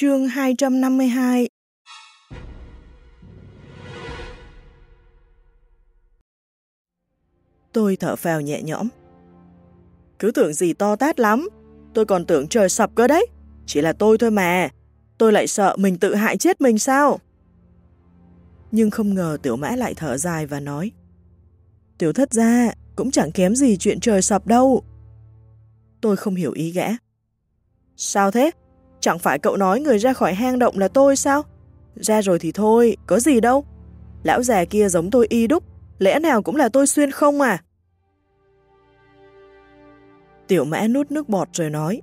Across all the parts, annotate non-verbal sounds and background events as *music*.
Chương 252 Tôi thở phào nhẹ nhõm. Cứ tưởng gì to tát lắm, tôi còn tưởng trời sập cơ đấy. Chỉ là tôi thôi mà, tôi lại sợ mình tự hại chết mình sao? Nhưng không ngờ tiểu mã lại thở dài và nói Tiểu thất ra, cũng chẳng kém gì chuyện trời sập đâu. Tôi không hiểu ý gã. Sao thế? Chẳng phải cậu nói người ra khỏi hang động là tôi sao? Ra rồi thì thôi, có gì đâu. Lão già kia giống tôi y đúc, lẽ nào cũng là tôi xuyên không à? Tiểu mã nút nước bọt rồi nói.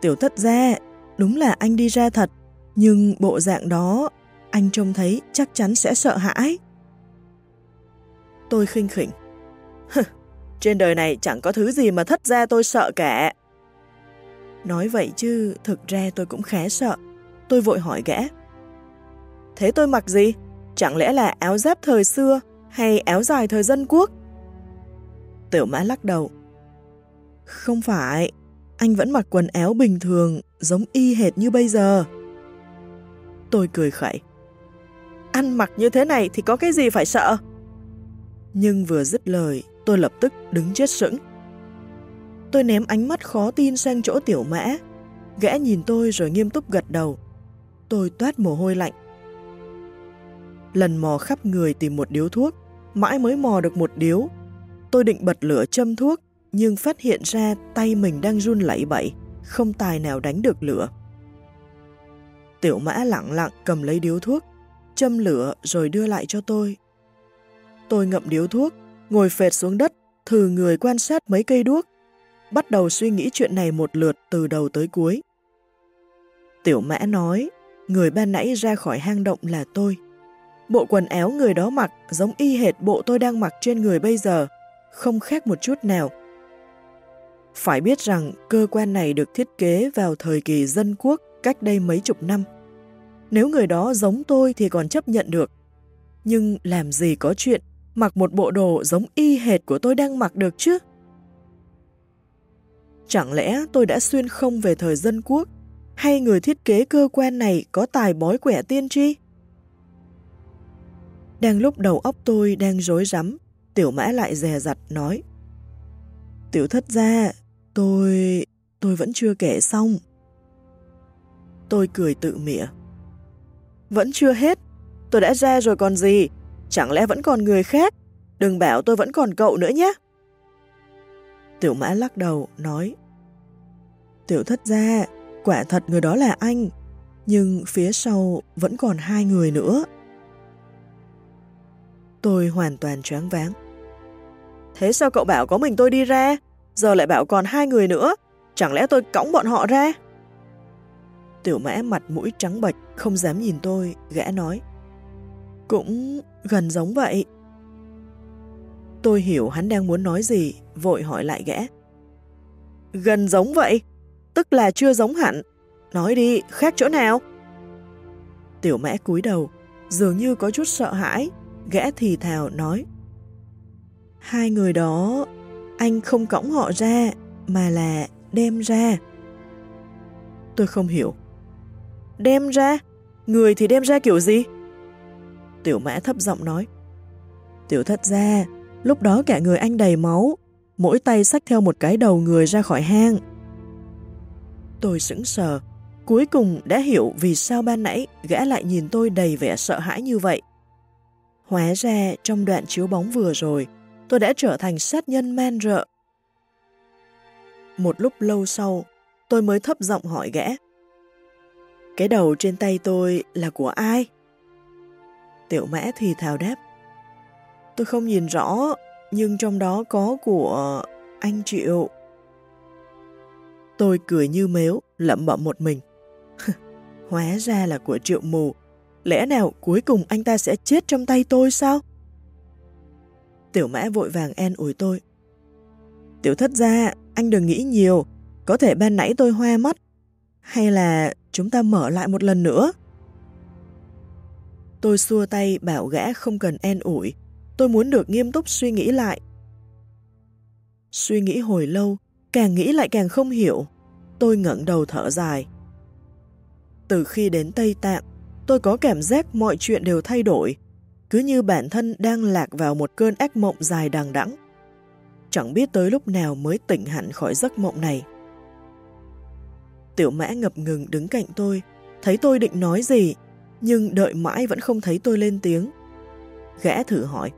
Tiểu thất ra, đúng là anh đi ra thật, nhưng bộ dạng đó, anh trông thấy chắc chắn sẽ sợ hãi. Tôi khinh khỉnh. Trên đời này chẳng có thứ gì mà thất ra tôi sợ cả. Nói vậy chứ, thực ra tôi cũng khá sợ. Tôi vội hỏi gã. Thế tôi mặc gì? Chẳng lẽ là áo giáp thời xưa hay áo dài thời dân quốc? Tiểu mã lắc đầu. Không phải, anh vẫn mặc quần áo bình thường, giống y hệt như bây giờ. Tôi cười khẩy. Ăn mặc như thế này thì có cái gì phải sợ? Nhưng vừa dứt lời, tôi lập tức đứng chết sững. Tôi ném ánh mắt khó tin sang chỗ tiểu mã. Gã nhìn tôi rồi nghiêm túc gật đầu. Tôi toát mồ hôi lạnh. Lần mò khắp người tìm một điếu thuốc, mãi mới mò được một điếu. Tôi định bật lửa châm thuốc, nhưng phát hiện ra tay mình đang run lẩy bẩy, không tài nào đánh được lửa. Tiểu mã lặng lặng cầm lấy điếu thuốc, châm lửa rồi đưa lại cho tôi. Tôi ngậm điếu thuốc, ngồi phệt xuống đất, thử người quan sát mấy cây đuốc, bắt đầu suy nghĩ chuyện này một lượt từ đầu tới cuối. Tiểu mã nói, người ban nãy ra khỏi hang động là tôi. Bộ quần áo người đó mặc giống y hệt bộ tôi đang mặc trên người bây giờ, không khác một chút nào. Phải biết rằng cơ quan này được thiết kế vào thời kỳ dân quốc cách đây mấy chục năm. Nếu người đó giống tôi thì còn chấp nhận được. Nhưng làm gì có chuyện mặc một bộ đồ giống y hệt của tôi đang mặc được chứ? Chẳng lẽ tôi đã xuyên không về thời dân quốc, hay người thiết kế cơ quan này có tài bói quẻ tiên tri? Đang lúc đầu óc tôi đang rối rắm, tiểu mã lại dè dặt nói. Tiểu thất ra, tôi... tôi vẫn chưa kể xong. Tôi cười tự mỉa. Vẫn chưa hết, tôi đã ra rồi còn gì, chẳng lẽ vẫn còn người khác? Đừng bảo tôi vẫn còn cậu nữa nhé. Tiểu mã lắc đầu, nói Tiểu thất ra, quả thật người đó là anh, nhưng phía sau vẫn còn hai người nữa. Tôi hoàn toàn choáng váng. Thế sao cậu bảo có mình tôi đi ra, giờ lại bảo còn hai người nữa, chẳng lẽ tôi cõng bọn họ ra? Tiểu mã mặt mũi trắng bệch, không dám nhìn tôi, gã nói. Cũng gần giống vậy. Tôi hiểu hắn đang muốn nói gì, vội hỏi lại gã. Gần giống vậy? Tức là chưa giống hẳn. Nói đi, khác chỗ nào? Tiểu mã cúi đầu, dường như có chút sợ hãi, gã thì thào nói. Hai người đó, anh không cõng họ ra, mà là đem ra. Tôi không hiểu. Đem ra? Người thì đem ra kiểu gì? Tiểu mã thấp giọng nói. Tiểu thất ra, lúc đó cả người anh đầy máu, mỗi tay xách theo một cái đầu người ra khỏi hang. Tôi sững sờ, cuối cùng đã hiểu vì sao ban nãy gã lại nhìn tôi đầy vẻ sợ hãi như vậy. Hóa ra trong đoạn chiếu bóng vừa rồi, tôi đã trở thành sát nhân man rợ. Một lúc lâu sau, tôi mới thấp giọng hỏi gã. Cái đầu trên tay tôi là của ai? Tiểu mã thì thào đáp. Tôi không nhìn rõ, nhưng trong đó có của anh Triệu. Tôi cười như mếu, lẩm bẩm một mình. *laughs* Hóa ra là của Triệu mù. Lẽ nào cuối cùng anh ta sẽ chết trong tay tôi sao? Tiểu mã vội vàng en ủi tôi. Tiểu thất ra, anh đừng nghĩ nhiều, có thể ban nãy tôi hoa mắt. Hay là chúng ta mở lại một lần nữa? Tôi xua tay bảo gã không cần en ủi, tôi muốn được nghiêm túc suy nghĩ lại. Suy nghĩ hồi lâu, càng nghĩ lại càng không hiểu. Tôi ngẩng đầu thở dài. Từ khi đến Tây Tạng, tôi có cảm giác mọi chuyện đều thay đổi, cứ như bản thân đang lạc vào một cơn ác mộng dài đằng đẵng. Chẳng biết tới lúc nào mới tỉnh hẳn khỏi giấc mộng này. Tiểu mã ngập ngừng đứng cạnh tôi, thấy tôi định nói gì, nhưng đợi mãi vẫn không thấy tôi lên tiếng. Gã thử hỏi.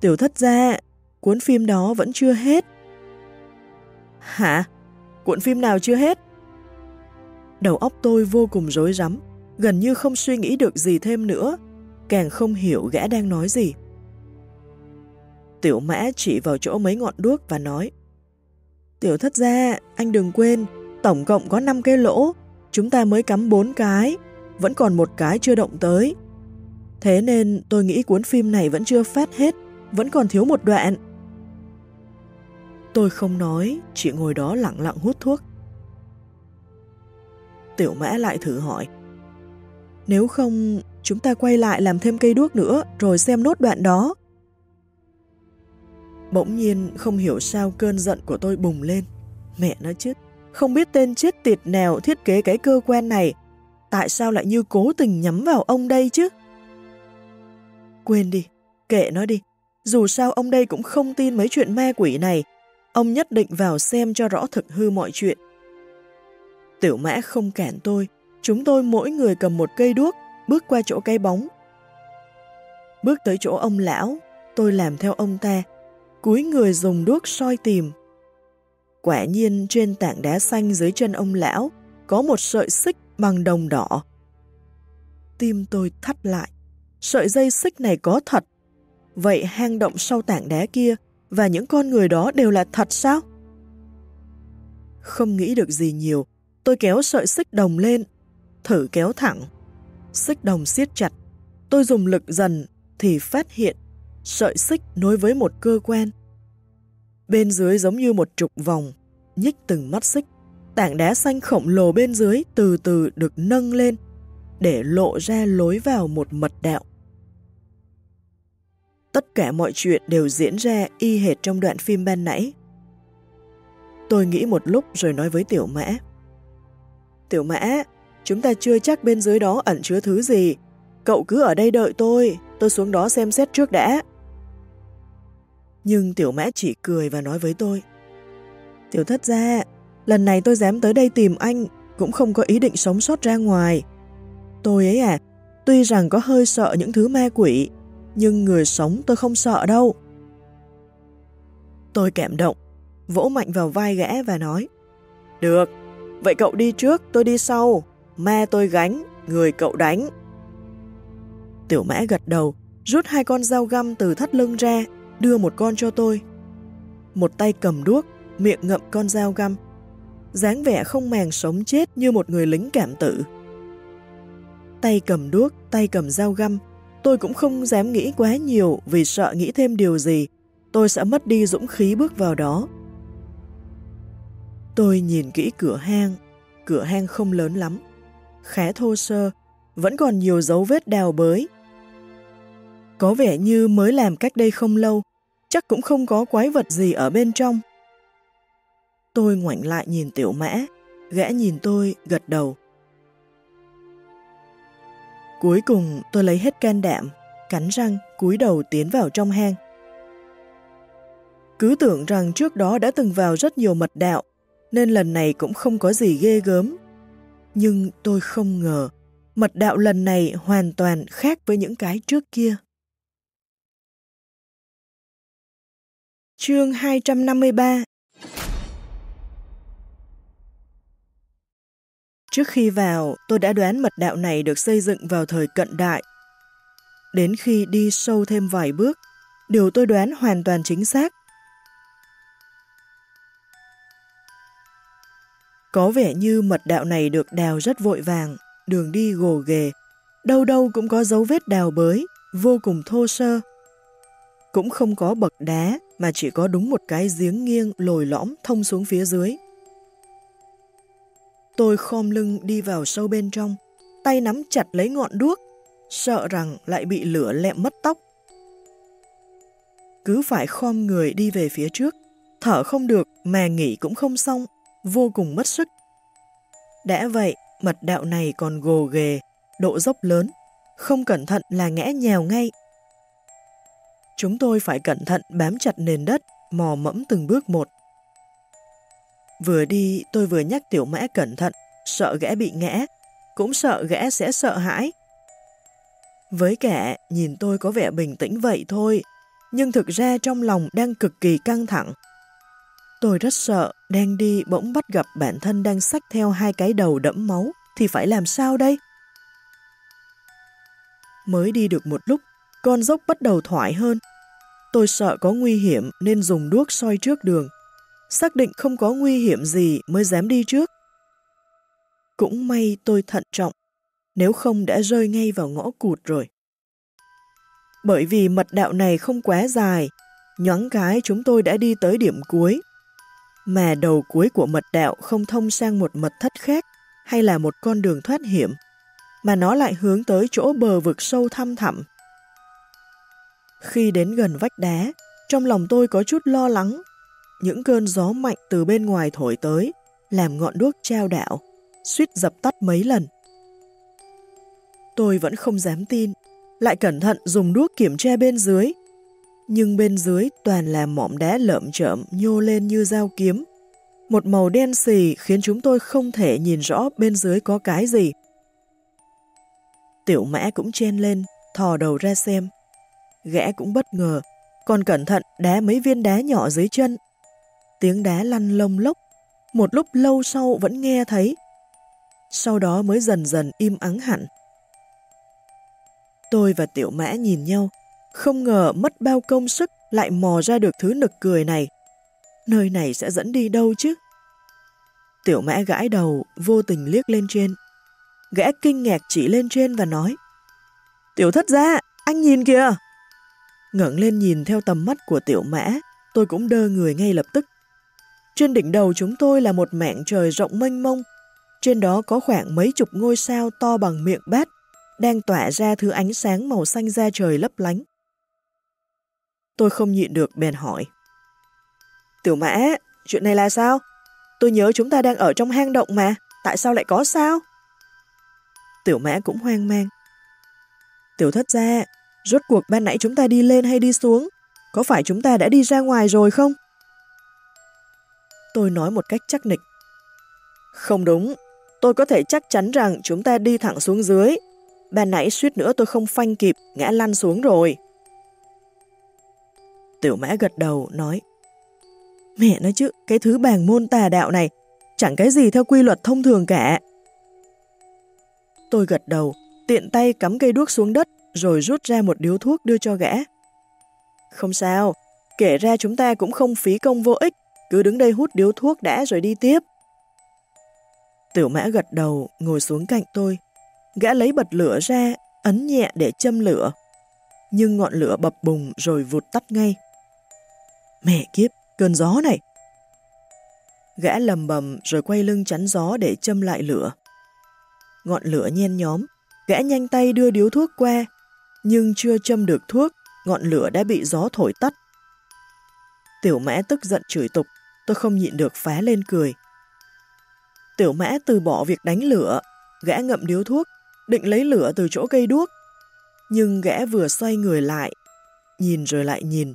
Tiểu thất ra, cuốn phim đó vẫn chưa hết. Hả? Cuộn phim nào chưa hết? Đầu óc tôi vô cùng rối rắm, gần như không suy nghĩ được gì thêm nữa, càng không hiểu gã đang nói gì. Tiểu mã chỉ vào chỗ mấy ngọn đuốc và nói Tiểu thất gia, anh đừng quên, tổng cộng có 5 cái lỗ, chúng ta mới cắm 4 cái, vẫn còn một cái chưa động tới. Thế nên tôi nghĩ cuốn phim này vẫn chưa phát hết, vẫn còn thiếu một đoạn. Tôi không nói, chỉ ngồi đó lặng lặng hút thuốc. Tiểu mã lại thử hỏi. Nếu không, chúng ta quay lại làm thêm cây đuốc nữa rồi xem nốt đoạn đó. Bỗng nhiên không hiểu sao cơn giận của tôi bùng lên. Mẹ nó chứ, không biết tên chết tiệt nào thiết kế cái cơ quan này, tại sao lại như cố tình nhắm vào ông đây chứ? Quên đi, kệ nó đi, dù sao ông đây cũng không tin mấy chuyện ma quỷ này, ông nhất định vào xem cho rõ thực hư mọi chuyện. Tiểu mã không cản tôi, chúng tôi mỗi người cầm một cây đuốc, bước qua chỗ cây bóng. Bước tới chỗ ông lão, tôi làm theo ông ta, cúi người dùng đuốc soi tìm. Quả nhiên trên tảng đá xanh dưới chân ông lão có một sợi xích bằng đồng đỏ. Tim tôi thắt lại, sợi dây xích này có thật. Vậy hang động sau tảng đá kia và những con người đó đều là thật sao? Không nghĩ được gì nhiều, tôi kéo sợi xích đồng lên, thử kéo thẳng. Xích đồng siết chặt, tôi dùng lực dần thì phát hiện sợi xích nối với một cơ quan. Bên dưới giống như một trục vòng, nhích từng mắt xích, tảng đá xanh khổng lồ bên dưới từ từ được nâng lên để lộ ra lối vào một mật đạo. Tất cả mọi chuyện đều diễn ra y hệt trong đoạn phim ban nãy. Tôi nghĩ một lúc rồi nói với Tiểu Mã. Tiểu Mã, chúng ta chưa chắc bên dưới đó ẩn chứa thứ gì. Cậu cứ ở đây đợi tôi, tôi xuống đó xem xét trước đã. Nhưng Tiểu Mã chỉ cười và nói với tôi. Tiểu thất ra, lần này tôi dám tới đây tìm anh, cũng không có ý định sống sót ra ngoài. Tôi ấy à, tuy rằng có hơi sợ những thứ ma quỷ, nhưng người sống tôi không sợ đâu. Tôi cảm động, vỗ mạnh vào vai gã và nói, Được, vậy cậu đi trước, tôi đi sau, ma tôi gánh, người cậu đánh. Tiểu mã gật đầu, rút hai con dao găm từ thắt lưng ra, đưa một con cho tôi. Một tay cầm đuốc, miệng ngậm con dao găm, dáng vẻ không màng sống chết như một người lính cảm tử. Tay cầm đuốc, tay cầm dao găm, Tôi cũng không dám nghĩ quá nhiều vì sợ nghĩ thêm điều gì, tôi sẽ mất đi dũng khí bước vào đó. Tôi nhìn kỹ cửa hang, cửa hang không lớn lắm, khá thô sơ, vẫn còn nhiều dấu vết đào bới. Có vẻ như mới làm cách đây không lâu, chắc cũng không có quái vật gì ở bên trong. Tôi ngoảnh lại nhìn tiểu mã, gã nhìn tôi, gật đầu. Cuối cùng tôi lấy hết can đảm, cắn răng, cúi đầu tiến vào trong hang. Cứ tưởng rằng trước đó đã từng vào rất nhiều mật đạo, nên lần này cũng không có gì ghê gớm. Nhưng tôi không ngờ, mật đạo lần này hoàn toàn khác với những cái trước kia. Chương 253 Trước khi vào, tôi đã đoán mật đạo này được xây dựng vào thời cận đại. Đến khi đi sâu thêm vài bước, điều tôi đoán hoàn toàn chính xác. Có vẻ như mật đạo này được đào rất vội vàng, đường đi gồ ghề, đâu đâu cũng có dấu vết đào bới, vô cùng thô sơ. Cũng không có bậc đá mà chỉ có đúng một cái giếng nghiêng lồi lõm thông xuống phía dưới. Tôi khom lưng đi vào sâu bên trong, tay nắm chặt lấy ngọn đuốc, sợ rằng lại bị lửa lẹm mất tóc. Cứ phải khom người đi về phía trước, thở không được mà nghỉ cũng không xong, vô cùng mất sức. Đã vậy, mật đạo này còn gồ ghề, độ dốc lớn, không cẩn thận là ngẽ nhèo ngay. Chúng tôi phải cẩn thận bám chặt nền đất, mò mẫm từng bước một. Vừa đi tôi vừa nhắc tiểu mã cẩn thận, sợ gã bị ngã, cũng sợ gã sẽ sợ hãi. Với kẻ nhìn tôi có vẻ bình tĩnh vậy thôi, nhưng thực ra trong lòng đang cực kỳ căng thẳng. Tôi rất sợ, đang đi bỗng bắt gặp bản thân đang xách theo hai cái đầu đẫm máu, thì phải làm sao đây? Mới đi được một lúc, con dốc bắt đầu thoải hơn. Tôi sợ có nguy hiểm nên dùng đuốc soi trước đường. Xác định không có nguy hiểm gì mới dám đi trước. Cũng may tôi thận trọng, nếu không đã rơi ngay vào ngõ cụt rồi. Bởi vì mật đạo này không quá dài, nhoáng cái chúng tôi đã đi tới điểm cuối. Mà đầu cuối của mật đạo không thông sang một mật thất khác hay là một con đường thoát hiểm, mà nó lại hướng tới chỗ bờ vực sâu thăm thẳm. Khi đến gần vách đá, trong lòng tôi có chút lo lắng. Những cơn gió mạnh từ bên ngoài thổi tới, làm ngọn đuốc treo đảo, suýt dập tắt mấy lần. Tôi vẫn không dám tin, lại cẩn thận dùng đuốc kiểm tra bên dưới. Nhưng bên dưới toàn là mỏm đá lợm chợm nhô lên như dao kiếm. Một màu đen xì khiến chúng tôi không thể nhìn rõ bên dưới có cái gì. Tiểu mã cũng chen lên, thò đầu ra xem. Gã cũng bất ngờ, còn cẩn thận đá mấy viên đá nhỏ dưới chân. Tiếng đá lăn lông lốc, một lúc lâu sau vẫn nghe thấy. Sau đó mới dần dần im ắng hẳn. Tôi và tiểu mã nhìn nhau, không ngờ mất bao công sức lại mò ra được thứ nực cười này. Nơi này sẽ dẫn đi đâu chứ? Tiểu mã gãi đầu, vô tình liếc lên trên. Gã kinh ngạc chỉ lên trên và nói Tiểu thất ra, anh nhìn kìa! ngẩng lên nhìn theo tầm mắt của tiểu mã, tôi cũng đơ người ngay lập tức. Trên đỉnh đầu chúng tôi là một mảng trời rộng mênh mông, trên đó có khoảng mấy chục ngôi sao to bằng miệng bát, đang tỏa ra thứ ánh sáng màu xanh da trời lấp lánh. Tôi không nhịn được bèn hỏi. Tiểu mã, chuyện này là sao? Tôi nhớ chúng ta đang ở trong hang động mà, tại sao lại có sao? Tiểu mã cũng hoang mang. Tiểu thất ra, rốt cuộc ban nãy chúng ta đi lên hay đi xuống? Có phải chúng ta đã đi ra ngoài rồi không? Tôi nói một cách chắc nịch. Không đúng, tôi có thể chắc chắn rằng chúng ta đi thẳng xuống dưới. Ban nãy suýt nữa tôi không phanh kịp, ngã lăn xuống rồi. Tiểu mã gật đầu, nói Mẹ nói chứ, cái thứ bàng môn tà đạo này chẳng cái gì theo quy luật thông thường cả. Tôi gật đầu, tiện tay cắm cây đuốc xuống đất rồi rút ra một điếu thuốc đưa cho gã. Không sao, kể ra chúng ta cũng không phí công vô ích, cứ đứng đây hút điếu thuốc đã rồi đi tiếp. Tiểu mã gật đầu, ngồi xuống cạnh tôi. Gã lấy bật lửa ra, ấn nhẹ để châm lửa. Nhưng ngọn lửa bập bùng rồi vụt tắt ngay. Mẹ kiếp, cơn gió này! Gã lầm bầm rồi quay lưng chắn gió để châm lại lửa. Ngọn lửa nhen nhóm, gã nhanh tay đưa điếu thuốc qua, nhưng chưa châm được thuốc, ngọn lửa đã bị gió thổi tắt. Tiểu mã tức giận chửi tục, tôi không nhịn được phá lên cười. Tiểu mã từ bỏ việc đánh lửa, gã ngậm điếu thuốc, định lấy lửa từ chỗ cây đuốc. Nhưng gã vừa xoay người lại, nhìn rồi lại nhìn,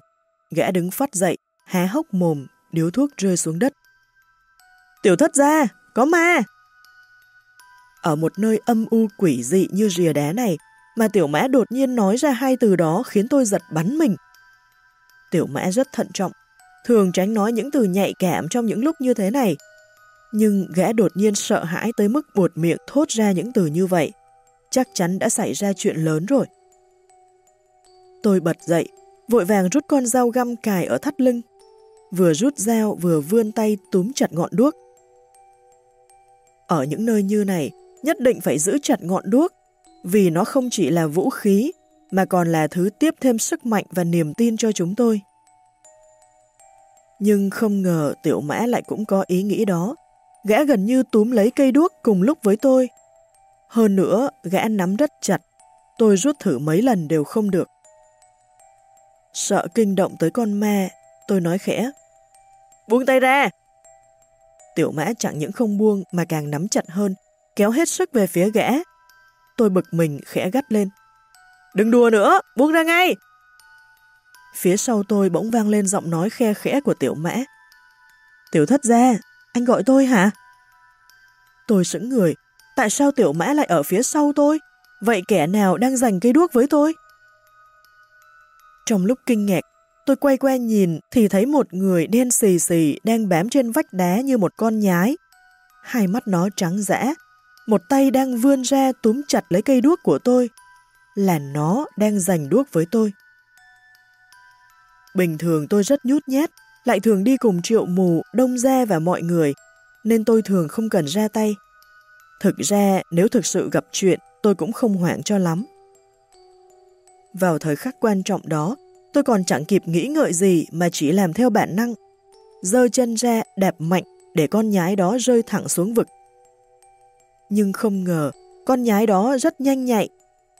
gã đứng phát dậy, há hốc mồm, điếu thuốc rơi xuống đất. Tiểu thất ra, có ma! Ở một nơi âm u quỷ dị như rìa đá này, mà tiểu mã đột nhiên nói ra hai từ đó khiến tôi giật bắn mình. Tiểu mã rất thận trọng, thường tránh nói những từ nhạy cảm trong những lúc như thế này. Nhưng gã đột nhiên sợ hãi tới mức buột miệng thốt ra những từ như vậy. Chắc chắn đã xảy ra chuyện lớn rồi. Tôi bật dậy, vội vàng rút con dao găm cài ở thắt lưng. Vừa rút dao vừa vươn tay túm chặt ngọn đuốc. Ở những nơi như này, nhất định phải giữ chặt ngọn đuốc, vì nó không chỉ là vũ khí, mà còn là thứ tiếp thêm sức mạnh và niềm tin cho chúng tôi. Nhưng không ngờ tiểu mã lại cũng có ý nghĩ đó. Gã gần như túm lấy cây đuốc cùng lúc với tôi. Hơn nữa, gã nắm rất chặt. Tôi rút thử mấy lần đều không được. Sợ kinh động tới con ma, tôi nói khẽ. Buông tay ra! Tiểu mã chẳng những không buông mà càng nắm chặt hơn, kéo hết sức về phía gã. Tôi bực mình khẽ gắt lên. Đừng đùa nữa, buông ra ngay! Phía sau tôi bỗng vang lên giọng nói khe khẽ của tiểu mã. Tiểu thất gia, anh gọi tôi hả? Tôi sững người, tại sao tiểu mã lại ở phía sau tôi? Vậy kẻ nào đang giành cây đuốc với tôi? Trong lúc kinh ngạc, tôi quay qua nhìn thì thấy một người đen xì xì đang bám trên vách đá như một con nhái. Hai mắt nó trắng dã, một tay đang vươn ra túm chặt lấy cây đuốc của tôi. Là nó đang giành đuốc với tôi. Bình thường tôi rất nhút nhát, lại thường đi cùng triệu mù, đông gia và mọi người, nên tôi thường không cần ra tay. Thực ra, nếu thực sự gặp chuyện, tôi cũng không hoảng cho lắm. Vào thời khắc quan trọng đó, tôi còn chẳng kịp nghĩ ngợi gì mà chỉ làm theo bản năng. Dơ chân ra, đạp mạnh để con nhái đó rơi thẳng xuống vực. Nhưng không ngờ, con nhái đó rất nhanh nhạy.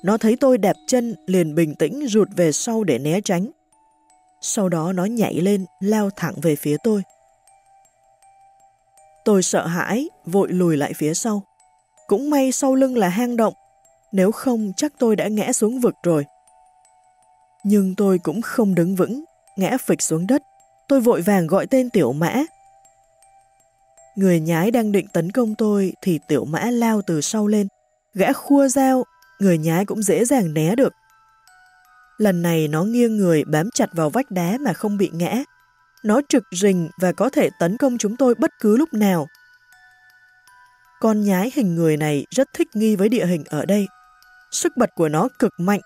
Nó thấy tôi đạp chân liền bình tĩnh rụt về sau để né tránh. Sau đó nó nhảy lên, lao thẳng về phía tôi. Tôi sợ hãi, vội lùi lại phía sau. Cũng may sau lưng là hang động, nếu không chắc tôi đã ngã xuống vực rồi. Nhưng tôi cũng không đứng vững, ngã phịch xuống đất. Tôi vội vàng gọi tên tiểu mã. Người nhái đang định tấn công tôi thì tiểu mã lao từ sau lên. Gã khua dao, người nhái cũng dễ dàng né được. Lần này nó nghiêng người bám chặt vào vách đá mà không bị ngã. Nó trực rình và có thể tấn công chúng tôi bất cứ lúc nào. Con nhái hình người này rất thích nghi với địa hình ở đây. Sức bật của nó cực mạnh.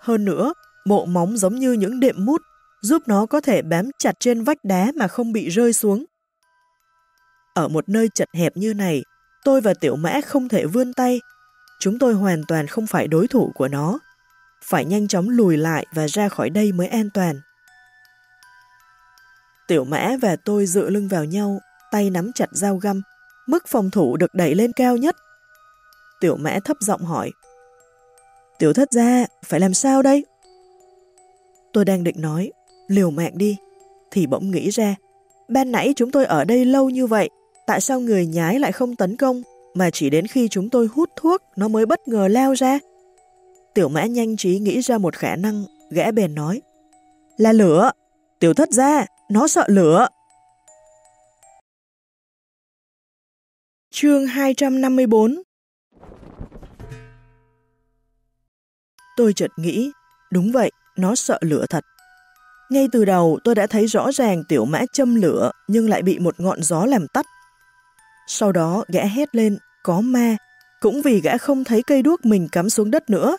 Hơn nữa, bộ móng giống như những đệm mút, giúp nó có thể bám chặt trên vách đá mà không bị rơi xuống. Ở một nơi chật hẹp như này, tôi và tiểu mã không thể vươn tay. Chúng tôi hoàn toàn không phải đối thủ của nó. Phải nhanh chóng lùi lại và ra khỏi đây mới an toàn. Tiểu mã và tôi dựa lưng vào nhau, tay nắm chặt dao găm, mức phòng thủ được đẩy lên cao nhất. Tiểu mã thấp giọng hỏi, Tiểu thất ra, phải làm sao đây? Tôi đang định nói, liều mạng đi, thì bỗng nghĩ ra, ban nãy chúng tôi ở đây lâu như vậy, tại sao người nhái lại không tấn công, mà chỉ đến khi chúng tôi hút thuốc nó mới bất ngờ lao ra? Tiểu mã nhanh trí nghĩ ra một khả năng, gã bèn nói, là lửa, tiểu thất ra, nó sợ lửa. Chương 254 Tôi chợt nghĩ, đúng vậy, nó sợ lửa thật. Ngay từ đầu tôi đã thấy rõ ràng tiểu mã châm lửa nhưng lại bị một ngọn gió làm tắt. Sau đó gã hét lên, có ma, cũng vì gã không thấy cây đuốc mình cắm xuống đất nữa,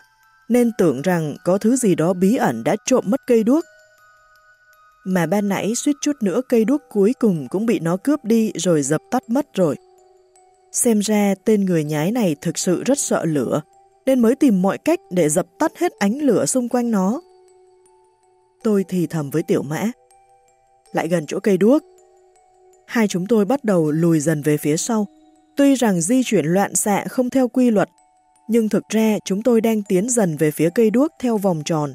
nên tưởng rằng có thứ gì đó bí ẩn đã trộm mất cây đuốc. Mà ban nãy suýt chút nữa cây đuốc cuối cùng cũng bị nó cướp đi rồi dập tắt mất rồi. Xem ra tên người nhái này thực sự rất sợ lửa, nên mới tìm mọi cách để dập tắt hết ánh lửa xung quanh nó. Tôi thì thầm với tiểu mã. Lại gần chỗ cây đuốc. Hai chúng tôi bắt đầu lùi dần về phía sau. Tuy rằng di chuyển loạn xạ không theo quy luật, nhưng thực ra chúng tôi đang tiến dần về phía cây đuốc theo vòng tròn.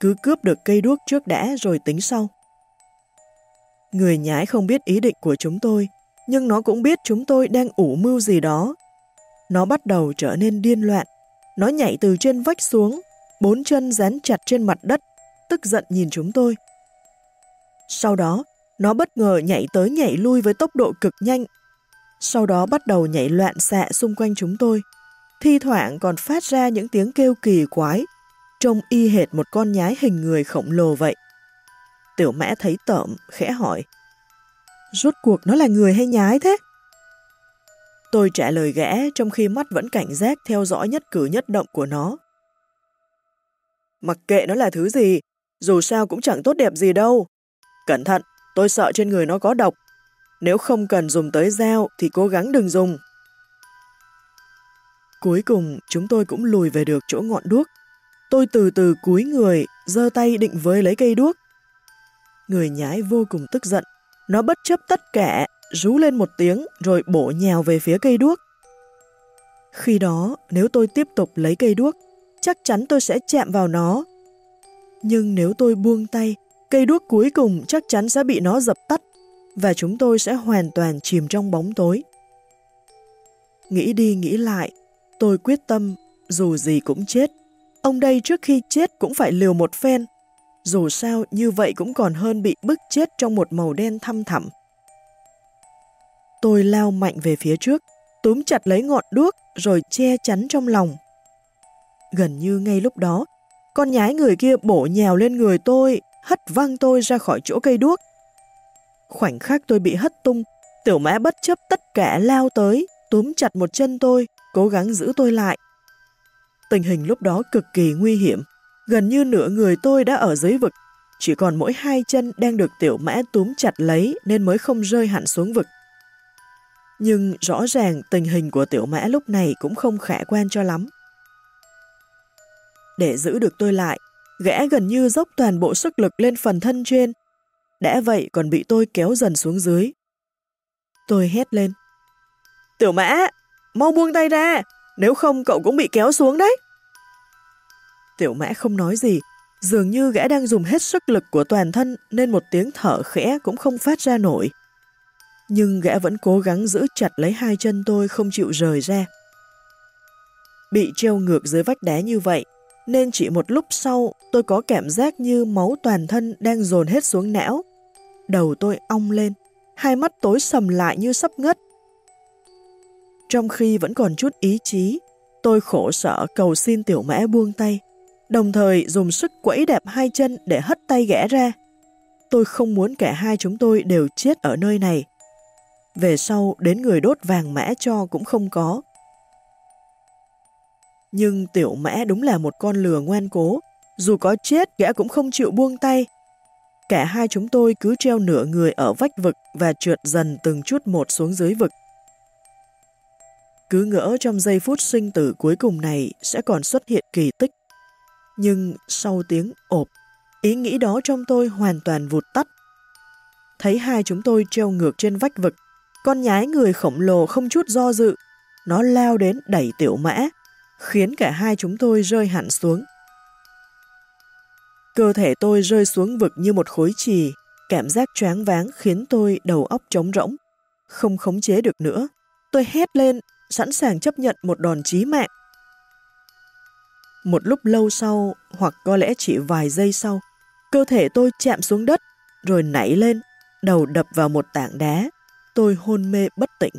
Cứ cướp được cây đuốc trước đã rồi tính sau. Người nhái không biết ý định của chúng tôi, nhưng nó cũng biết chúng tôi đang ủ mưu gì đó. Nó bắt đầu trở nên điên loạn. Nó nhảy từ trên vách xuống, bốn chân dán chặt trên mặt đất, tức giận nhìn chúng tôi. Sau đó, nó bất ngờ nhảy tới nhảy lui với tốc độ cực nhanh. Sau đó bắt đầu nhảy loạn xạ xung quanh chúng tôi. Thi thoảng còn phát ra những tiếng kêu kỳ quái, trông y hệt một con nhái hình người khổng lồ vậy. Tiểu mã thấy tởm, khẽ hỏi. Rốt cuộc nó là người hay nhái thế? Tôi trả lời gã trong khi mắt vẫn cảnh giác theo dõi nhất cử nhất động của nó. Mặc kệ nó là thứ gì, dù sao cũng chẳng tốt đẹp gì đâu. Cẩn thận, tôi sợ trên người nó có độc. Nếu không cần dùng tới dao thì cố gắng đừng dùng. Cuối cùng chúng tôi cũng lùi về được chỗ ngọn đuốc. Tôi từ từ cúi người, giơ tay định với lấy cây đuốc. Người nhái vô cùng tức giận. Nó bất chấp tất cả, rú lên một tiếng rồi bổ nhào về phía cây đuốc. Khi đó, nếu tôi tiếp tục lấy cây đuốc, chắc chắn tôi sẽ chạm vào nó. Nhưng nếu tôi buông tay, cây đuốc cuối cùng chắc chắn sẽ bị nó dập tắt và chúng tôi sẽ hoàn toàn chìm trong bóng tối. Nghĩ đi nghĩ lại, tôi quyết tâm, dù gì cũng chết. Ông đây trước khi chết cũng phải liều một phen. Dù sao như vậy cũng còn hơn bị bức chết trong một màu đen thăm thẳm. Tôi lao mạnh về phía trước, túm chặt lấy ngọn đuốc rồi che chắn trong lòng. Gần như ngay lúc đó, con nhái người kia bổ nhào lên người tôi, hất văng tôi ra khỏi chỗ cây đuốc. Khoảnh khắc tôi bị hất tung, tiểu mã bất chấp tất cả lao tới, túm chặt một chân tôi, cố gắng giữ tôi lại. Tình hình lúc đó cực kỳ nguy hiểm, gần như nửa người tôi đã ở dưới vực, chỉ còn mỗi hai chân đang được tiểu mã túm chặt lấy nên mới không rơi hẳn xuống vực. Nhưng rõ ràng tình hình của tiểu mã lúc này cũng không khả quan cho lắm. Để giữ được tôi lại, gã gần như dốc toàn bộ sức lực lên phần thân trên. Đã vậy còn bị tôi kéo dần xuống dưới. Tôi hét lên. Tiểu mã, mau buông tay ra, nếu không cậu cũng bị kéo xuống đấy. Tiểu mã không nói gì, dường như gã đang dùng hết sức lực của toàn thân nên một tiếng thở khẽ cũng không phát ra nổi. Nhưng gã vẫn cố gắng giữ chặt lấy hai chân tôi không chịu rời ra. Bị treo ngược dưới vách đá như vậy, nên chỉ một lúc sau tôi có cảm giác như máu toàn thân đang dồn hết xuống não. Đầu tôi ong lên, hai mắt tối sầm lại như sắp ngất. Trong khi vẫn còn chút ý chí, tôi khổ sở cầu xin tiểu mã buông tay, đồng thời dùng sức quẫy đẹp hai chân để hất tay gã ra. Tôi không muốn cả hai chúng tôi đều chết ở nơi này. Về sau, đến người đốt vàng mã cho cũng không có. Nhưng tiểu mã đúng là một con lừa ngoan cố, dù có chết gã cũng không chịu buông tay. Cả hai chúng tôi cứ treo nửa người ở vách vực và trượt dần từng chút một xuống dưới vực. Cứ ngỡ trong giây phút sinh tử cuối cùng này sẽ còn xuất hiện kỳ tích. Nhưng sau tiếng ộp, ý nghĩ đó trong tôi hoàn toàn vụt tắt. Thấy hai chúng tôi treo ngược trên vách vực, con nhái người khổng lồ không chút do dự. Nó lao đến đẩy tiểu mã, khiến cả hai chúng tôi rơi hẳn xuống. Cơ thể tôi rơi xuống vực như một khối trì, cảm giác choáng váng khiến tôi đầu óc trống rỗng, không khống chế được nữa. Tôi hét lên, sẵn sàng chấp nhận một đòn chí mạng. Một lúc lâu sau, hoặc có lẽ chỉ vài giây sau, cơ thể tôi chạm xuống đất, rồi nảy lên, đầu đập vào một tảng đá. Tôi hôn mê bất tỉnh.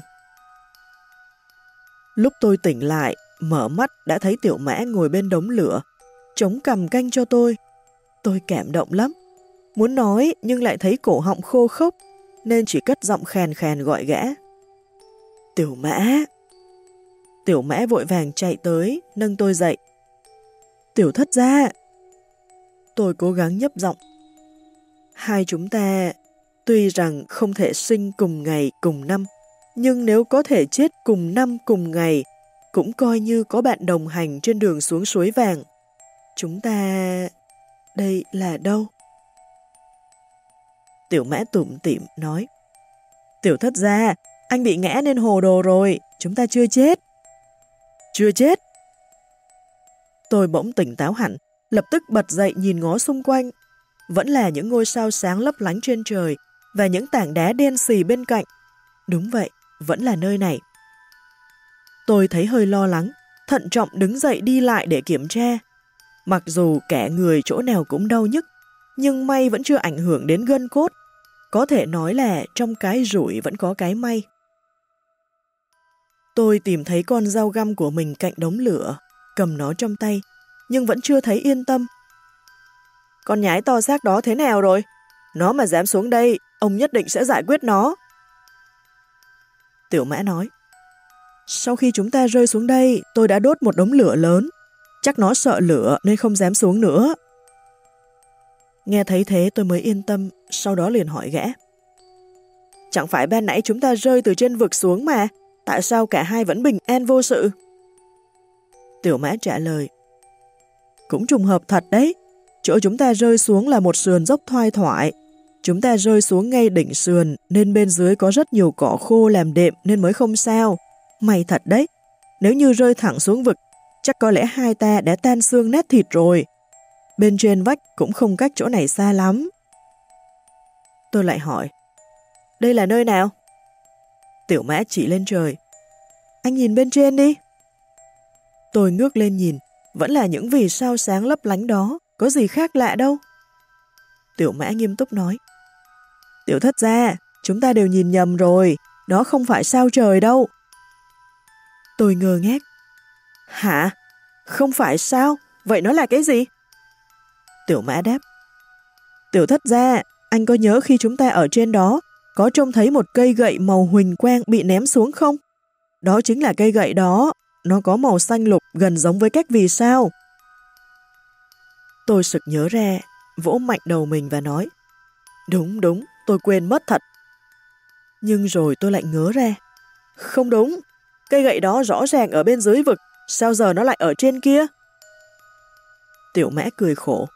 Lúc tôi tỉnh lại, Mở mắt đã thấy tiểu mã ngồi bên đống lửa, chống cầm canh cho tôi. Tôi cảm động lắm. Muốn nói nhưng lại thấy cổ họng khô khốc, nên chỉ cất giọng khèn khèn gọi gã. Tiểu mã! Tiểu mã vội vàng chạy tới, nâng tôi dậy. Tiểu thất ra! Tôi cố gắng nhấp giọng. Hai chúng ta, tuy rằng không thể sinh cùng ngày cùng năm, nhưng nếu có thể chết cùng năm cùng ngày cũng coi như có bạn đồng hành trên đường xuống suối vàng. Chúng ta... đây là đâu? Tiểu mã tủm tỉm nói. Tiểu thất ra, anh bị ngã nên hồ đồ rồi, chúng ta chưa chết. Chưa chết. Tôi bỗng tỉnh táo hẳn, lập tức bật dậy nhìn ngó xung quanh. Vẫn là những ngôi sao sáng lấp lánh trên trời và những tảng đá đen xì bên cạnh. Đúng vậy, vẫn là nơi này. Tôi thấy hơi lo lắng, thận trọng đứng dậy đi lại để kiểm tra. Mặc dù kẻ người chỗ nào cũng đau nhức, nhưng may vẫn chưa ảnh hưởng đến gân cốt. Có thể nói là trong cái rủi vẫn có cái may. Tôi tìm thấy con dao găm của mình cạnh đống lửa, cầm nó trong tay, nhưng vẫn chưa thấy yên tâm. Con nhái to xác đó thế nào rồi? Nó mà dám xuống đây, ông nhất định sẽ giải quyết nó. Tiểu mã nói. Sau khi chúng ta rơi xuống đây, tôi đã đốt một đống lửa lớn. Chắc nó sợ lửa nên không dám xuống nữa. Nghe thấy thế tôi mới yên tâm, sau đó liền hỏi gã. Chẳng phải ban nãy chúng ta rơi từ trên vực xuống mà, tại sao cả hai vẫn bình an vô sự? Tiểu mã trả lời. Cũng trùng hợp thật đấy, chỗ chúng ta rơi xuống là một sườn dốc thoai thoải. Chúng ta rơi xuống ngay đỉnh sườn nên bên dưới có rất nhiều cỏ khô làm đệm nên mới không sao. May thật đấy, nếu như rơi thẳng xuống vực, chắc có lẽ hai ta đã tan xương nát thịt rồi. Bên trên vách cũng không cách chỗ này xa lắm. Tôi lại hỏi, đây là nơi nào? Tiểu mã chỉ lên trời anh nhìn bên trên đi. Tôi ngước lên nhìn, vẫn là những vì sao sáng lấp lánh đó, có gì khác lạ đâu. Tiểu mã nghiêm túc nói. Tiểu thất ra, chúng ta đều nhìn nhầm rồi, đó không phải sao trời đâu. Tôi ngơ ngác. Hả? Không phải sao? Vậy nó là cái gì? Tiểu mã đáp. Tiểu thất ra, anh có nhớ khi chúng ta ở trên đó, có trông thấy một cây gậy màu huỳnh quang bị ném xuống không? Đó chính là cây gậy đó, nó có màu xanh lục gần giống với các vì sao. Tôi sực nhớ ra, vỗ mạnh đầu mình và nói, đúng đúng, tôi quên mất thật. Nhưng rồi tôi lại ngớ ra, không đúng, cây gậy đó rõ ràng ở bên dưới vực, sao giờ nó lại ở trên kia? Tiểu mã cười khổ.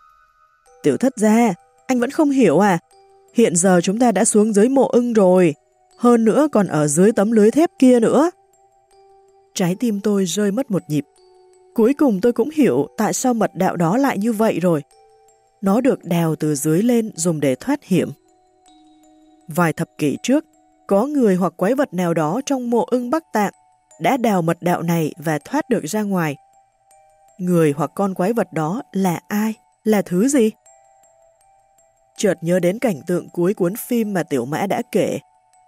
Tiểu thất ra, anh vẫn không hiểu à? Hiện giờ chúng ta đã xuống dưới mộ ưng rồi, hơn nữa còn ở dưới tấm lưới thép kia nữa. Trái tim tôi rơi mất một nhịp. Cuối cùng tôi cũng hiểu tại sao mật đạo đó lại như vậy rồi. Nó được đào từ dưới lên dùng để thoát hiểm. Vài thập kỷ trước, có người hoặc quái vật nào đó trong mộ ưng Bắc Tạng đã đào mật đạo này và thoát được ra ngoài. Người hoặc con quái vật đó là ai? Là thứ gì? Chợt nhớ đến cảnh tượng cuối cuốn phim mà Tiểu Mã đã kể.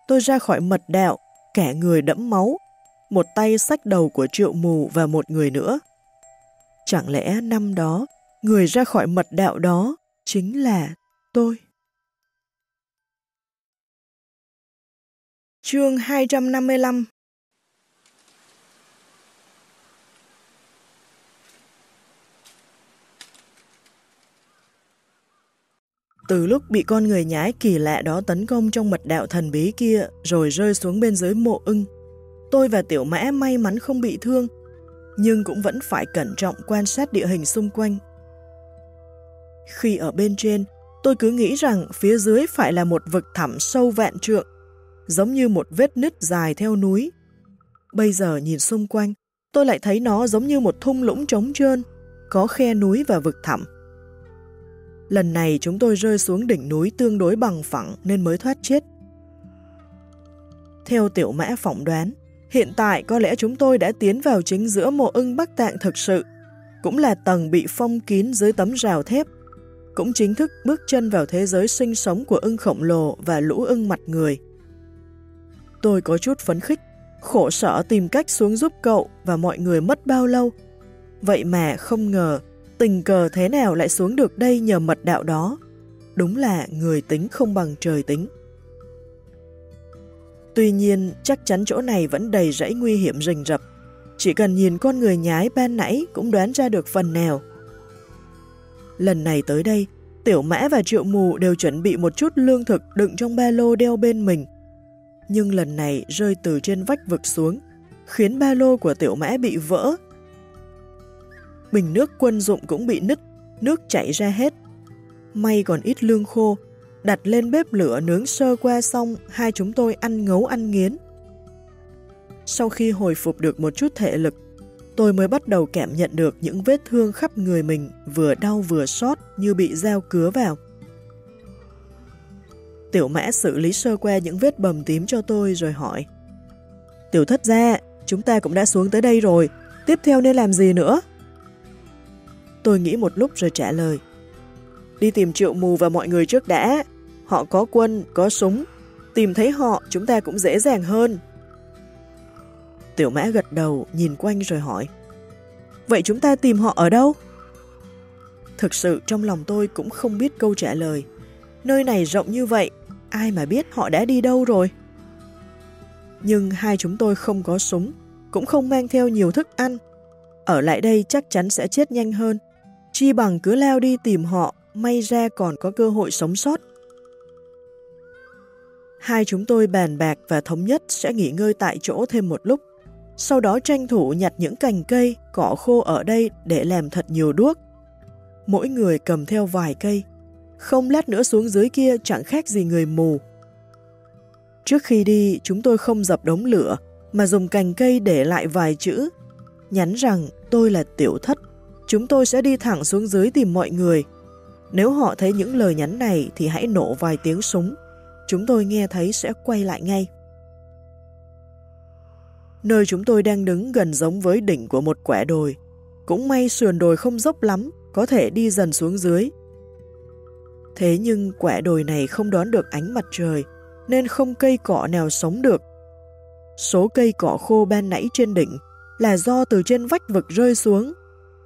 Tôi ra khỏi mật đạo, cả người đẫm máu, một tay sách đầu của triệu mù và một người nữa. Chẳng lẽ năm đó, người ra khỏi mật đạo đó chính là tôi? Chương 255 Từ lúc bị con người nhái kỳ lạ đó tấn công trong mật đạo thần bí kia rồi rơi xuống bên dưới mộ ưng, tôi và tiểu mã may mắn không bị thương, nhưng cũng vẫn phải cẩn trọng quan sát địa hình xung quanh. Khi ở bên trên, tôi cứ nghĩ rằng phía dưới phải là một vực thẳm sâu vạn trượng, giống như một vết nứt dài theo núi. Bây giờ nhìn xung quanh, tôi lại thấy nó giống như một thung lũng trống trơn, có khe núi và vực thẳm. Lần này chúng tôi rơi xuống đỉnh núi tương đối bằng phẳng nên mới thoát chết. Theo tiểu mã phỏng đoán, hiện tại có lẽ chúng tôi đã tiến vào chính giữa mộ ưng Bắc Tạng thực sự, cũng là tầng bị phong kín dưới tấm rào thép, cũng chính thức bước chân vào thế giới sinh sống của ưng khổng lồ và lũ ưng mặt người. Tôi có chút phấn khích, khổ sở tìm cách xuống giúp cậu và mọi người mất bao lâu. Vậy mà không ngờ tình cờ thế nào lại xuống được đây nhờ mật đạo đó. Đúng là người tính không bằng trời tính. Tuy nhiên, chắc chắn chỗ này vẫn đầy rẫy nguy hiểm rình rập. Chỉ cần nhìn con người nhái ban nãy cũng đoán ra được phần nào. Lần này tới đây, Tiểu Mã và Triệu Mù đều chuẩn bị một chút lương thực đựng trong ba lô đeo bên mình. Nhưng lần này rơi từ trên vách vực xuống, khiến ba lô của Tiểu Mã bị vỡ bình nước quân dụng cũng bị nứt, nước chảy ra hết. May còn ít lương khô, đặt lên bếp lửa nướng sơ qua xong, hai chúng tôi ăn ngấu ăn nghiến. Sau khi hồi phục được một chút thể lực, tôi mới bắt đầu cảm nhận được những vết thương khắp người mình vừa đau vừa sót như bị dao cứa vào. Tiểu mã xử lý sơ qua những vết bầm tím cho tôi rồi hỏi Tiểu thất ra, chúng ta cũng đã xuống tới đây rồi, tiếp theo nên làm gì nữa? Tôi nghĩ một lúc rồi trả lời. Đi tìm triệu mù và mọi người trước đã. Họ có quân, có súng. Tìm thấy họ chúng ta cũng dễ dàng hơn. Tiểu mã gật đầu, nhìn quanh rồi hỏi. Vậy chúng ta tìm họ ở đâu? Thực sự trong lòng tôi cũng không biết câu trả lời. Nơi này rộng như vậy, ai mà biết họ đã đi đâu rồi? Nhưng hai chúng tôi không có súng, cũng không mang theo nhiều thức ăn. Ở lại đây chắc chắn sẽ chết nhanh hơn chi bằng cứ leo đi tìm họ, may ra còn có cơ hội sống sót. Hai chúng tôi bàn bạc và thống nhất sẽ nghỉ ngơi tại chỗ thêm một lúc, sau đó tranh thủ nhặt những cành cây, cỏ khô ở đây để làm thật nhiều đuốc. Mỗi người cầm theo vài cây, không lát nữa xuống dưới kia chẳng khác gì người mù. Trước khi đi, chúng tôi không dập đống lửa, mà dùng cành cây để lại vài chữ, nhắn rằng tôi là tiểu thất, chúng tôi sẽ đi thẳng xuống dưới tìm mọi người. Nếu họ thấy những lời nhắn này thì hãy nổ vài tiếng súng. Chúng tôi nghe thấy sẽ quay lại ngay. Nơi chúng tôi đang đứng gần giống với đỉnh của một quẻ đồi. Cũng may sườn đồi không dốc lắm, có thể đi dần xuống dưới. Thế nhưng quẻ đồi này không đón được ánh mặt trời, nên không cây cỏ nào sống được. Số cây cỏ khô ban nãy trên đỉnh là do từ trên vách vực rơi xuống.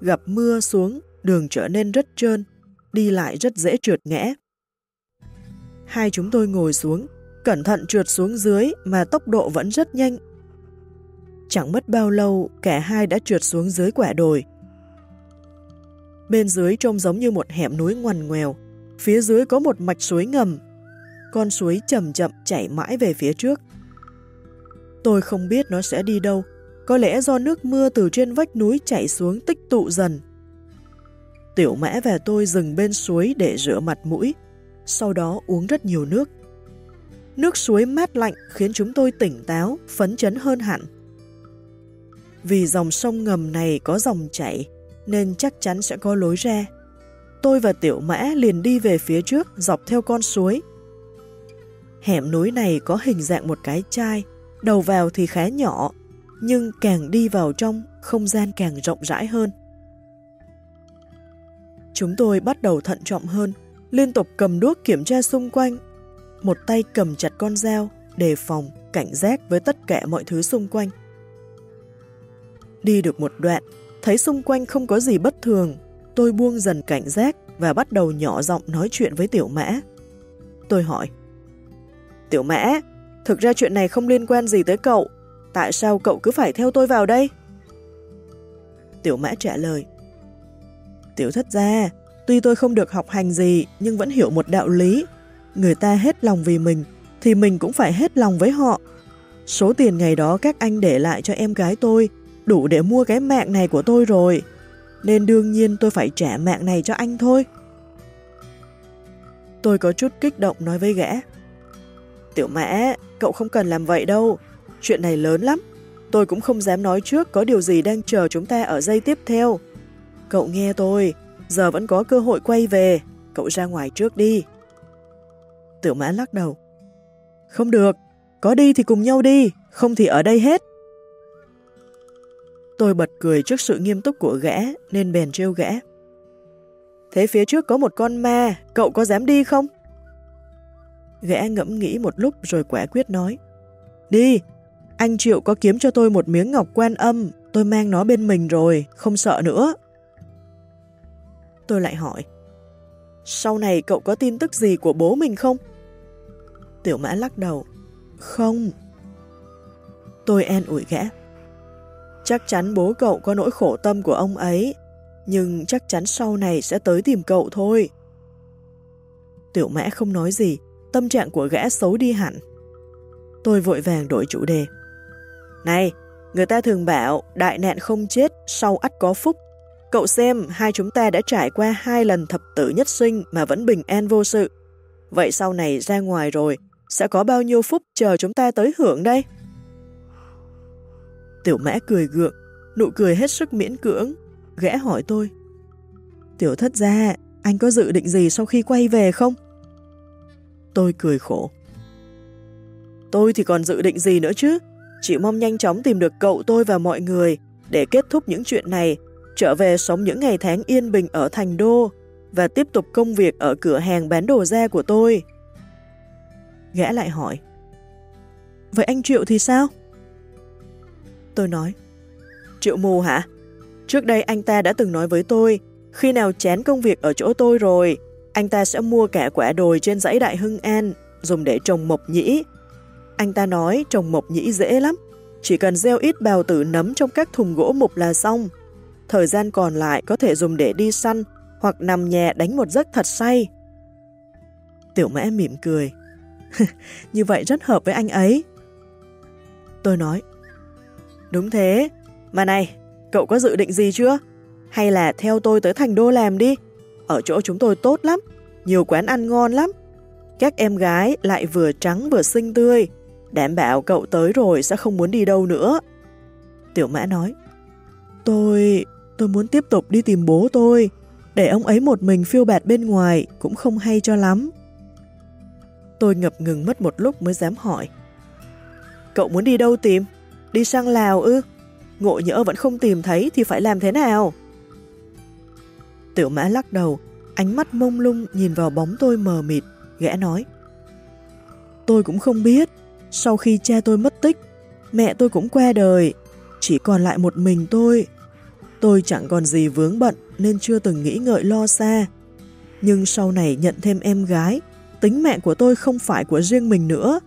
Gặp mưa xuống, đường trở nên rất trơn, đi lại rất dễ trượt ngẽ. Hai chúng tôi ngồi xuống, cẩn thận trượt xuống dưới mà tốc độ vẫn rất nhanh. Chẳng mất bao lâu, cả hai đã trượt xuống dưới quả đồi. Bên dưới trông giống như một hẻm núi ngoằn ngoèo, phía dưới có một mạch suối ngầm. Con suối chậm chậm chảy mãi về phía trước. Tôi không biết nó sẽ đi đâu, có lẽ do nước mưa từ trên vách núi chảy xuống tích tụ dần. Tiểu mã và tôi dừng bên suối để rửa mặt mũi, sau đó uống rất nhiều nước. Nước suối mát lạnh khiến chúng tôi tỉnh táo, phấn chấn hơn hẳn. Vì dòng sông ngầm này có dòng chảy, nên chắc chắn sẽ có lối ra. Tôi và tiểu mã liền đi về phía trước dọc theo con suối. Hẻm núi này có hình dạng một cái chai, đầu vào thì khá nhỏ, nhưng càng đi vào trong, không gian càng rộng rãi hơn. Chúng tôi bắt đầu thận trọng hơn, liên tục cầm đuốc kiểm tra xung quanh. Một tay cầm chặt con dao, đề phòng, cảnh giác với tất cả mọi thứ xung quanh. Đi được một đoạn, thấy xung quanh không có gì bất thường, tôi buông dần cảnh giác và bắt đầu nhỏ giọng nói chuyện với tiểu mã. Tôi hỏi, Tiểu mã, thực ra chuyện này không liên quan gì tới cậu, tại sao cậu cứ phải theo tôi vào đây? Tiểu mã trả lời, Tiểu thất gia, tuy tôi không được học hành gì nhưng vẫn hiểu một đạo lý. Người ta hết lòng vì mình, thì mình cũng phải hết lòng với họ. Số tiền ngày đó các anh để lại cho em gái tôi đủ để mua cái mạng này của tôi rồi. Nên đương nhiên tôi phải trả mạng này cho anh thôi. Tôi có chút kích động nói với gã. Tiểu mã, cậu không cần làm vậy đâu. Chuyện này lớn lắm. Tôi cũng không dám nói trước có điều gì đang chờ chúng ta ở dây tiếp theo. Cậu nghe tôi, giờ vẫn có cơ hội quay về, cậu ra ngoài trước đi. Tiểu mã lắc đầu. Không được, có đi thì cùng nhau đi, không thì ở đây hết. Tôi bật cười trước sự nghiêm túc của gã nên bèn trêu gã. Thế phía trước có một con ma, cậu có dám đi không? Gã ngẫm nghĩ một lúc rồi quả quyết nói. Đi, anh Triệu có kiếm cho tôi một miếng ngọc quan âm, tôi mang nó bên mình rồi, không sợ nữa. Tôi lại hỏi. Sau này cậu có tin tức gì của bố mình không? Tiểu mã lắc đầu. Không. Tôi an ủi gã. Chắc chắn bố cậu có nỗi khổ tâm của ông ấy, nhưng chắc chắn sau này sẽ tới tìm cậu thôi. Tiểu mã không nói gì, tâm trạng của gã xấu đi hẳn. Tôi vội vàng đổi chủ đề. Này, người ta thường bảo đại nạn không chết, sau ắt có phúc. Cậu xem, hai chúng ta đã trải qua hai lần thập tử nhất sinh mà vẫn bình an vô sự. Vậy sau này ra ngoài rồi, sẽ có bao nhiêu phúc chờ chúng ta tới hưởng đây? Tiểu mã cười gượng, nụ cười hết sức miễn cưỡng, ghẽ hỏi tôi. Tiểu thất ra, anh có dự định gì sau khi quay về không? Tôi cười khổ. Tôi thì còn dự định gì nữa chứ? Chỉ mong nhanh chóng tìm được cậu tôi và mọi người để kết thúc những chuyện này trở về sống những ngày tháng yên bình ở thành đô và tiếp tục công việc ở cửa hàng bán đồ da của tôi. Gã lại hỏi, Vậy anh Triệu thì sao? Tôi nói, Triệu mù hả? Trước đây anh ta đã từng nói với tôi, khi nào chán công việc ở chỗ tôi rồi, anh ta sẽ mua cả quả đồi trên dãy Đại Hưng An, dùng để trồng mộc nhĩ. Anh ta nói trồng mộc nhĩ dễ lắm, chỉ cần gieo ít bào tử nấm trong các thùng gỗ mục là xong thời gian còn lại có thể dùng để đi săn hoặc nằm nhẹ đánh một giấc thật say. Tiểu mã mỉm cười. *laughs* Như vậy rất hợp với anh ấy. Tôi nói, đúng thế, mà này, cậu có dự định gì chưa? Hay là theo tôi tới thành đô làm đi? Ở chỗ chúng tôi tốt lắm, nhiều quán ăn ngon lắm. Các em gái lại vừa trắng vừa xinh tươi, đảm bảo cậu tới rồi sẽ không muốn đi đâu nữa. Tiểu mã nói, tôi... Tôi muốn tiếp tục đi tìm bố tôi, để ông ấy một mình phiêu bạt bên ngoài cũng không hay cho lắm. Tôi ngập ngừng mất một lúc mới dám hỏi. Cậu muốn đi đâu tìm? Đi sang Lào ư? Ngộ nhỡ vẫn không tìm thấy thì phải làm thế nào? Tiểu mã lắc đầu, ánh mắt mông lung nhìn vào bóng tôi mờ mịt, gã nói. Tôi cũng không biết, sau khi cha tôi mất tích, mẹ tôi cũng qua đời, chỉ còn lại một mình tôi. Tôi chẳng còn gì vướng bận nên chưa từng nghĩ ngợi lo xa. Nhưng sau này nhận thêm em gái, tính mẹ của tôi không phải của riêng mình nữa.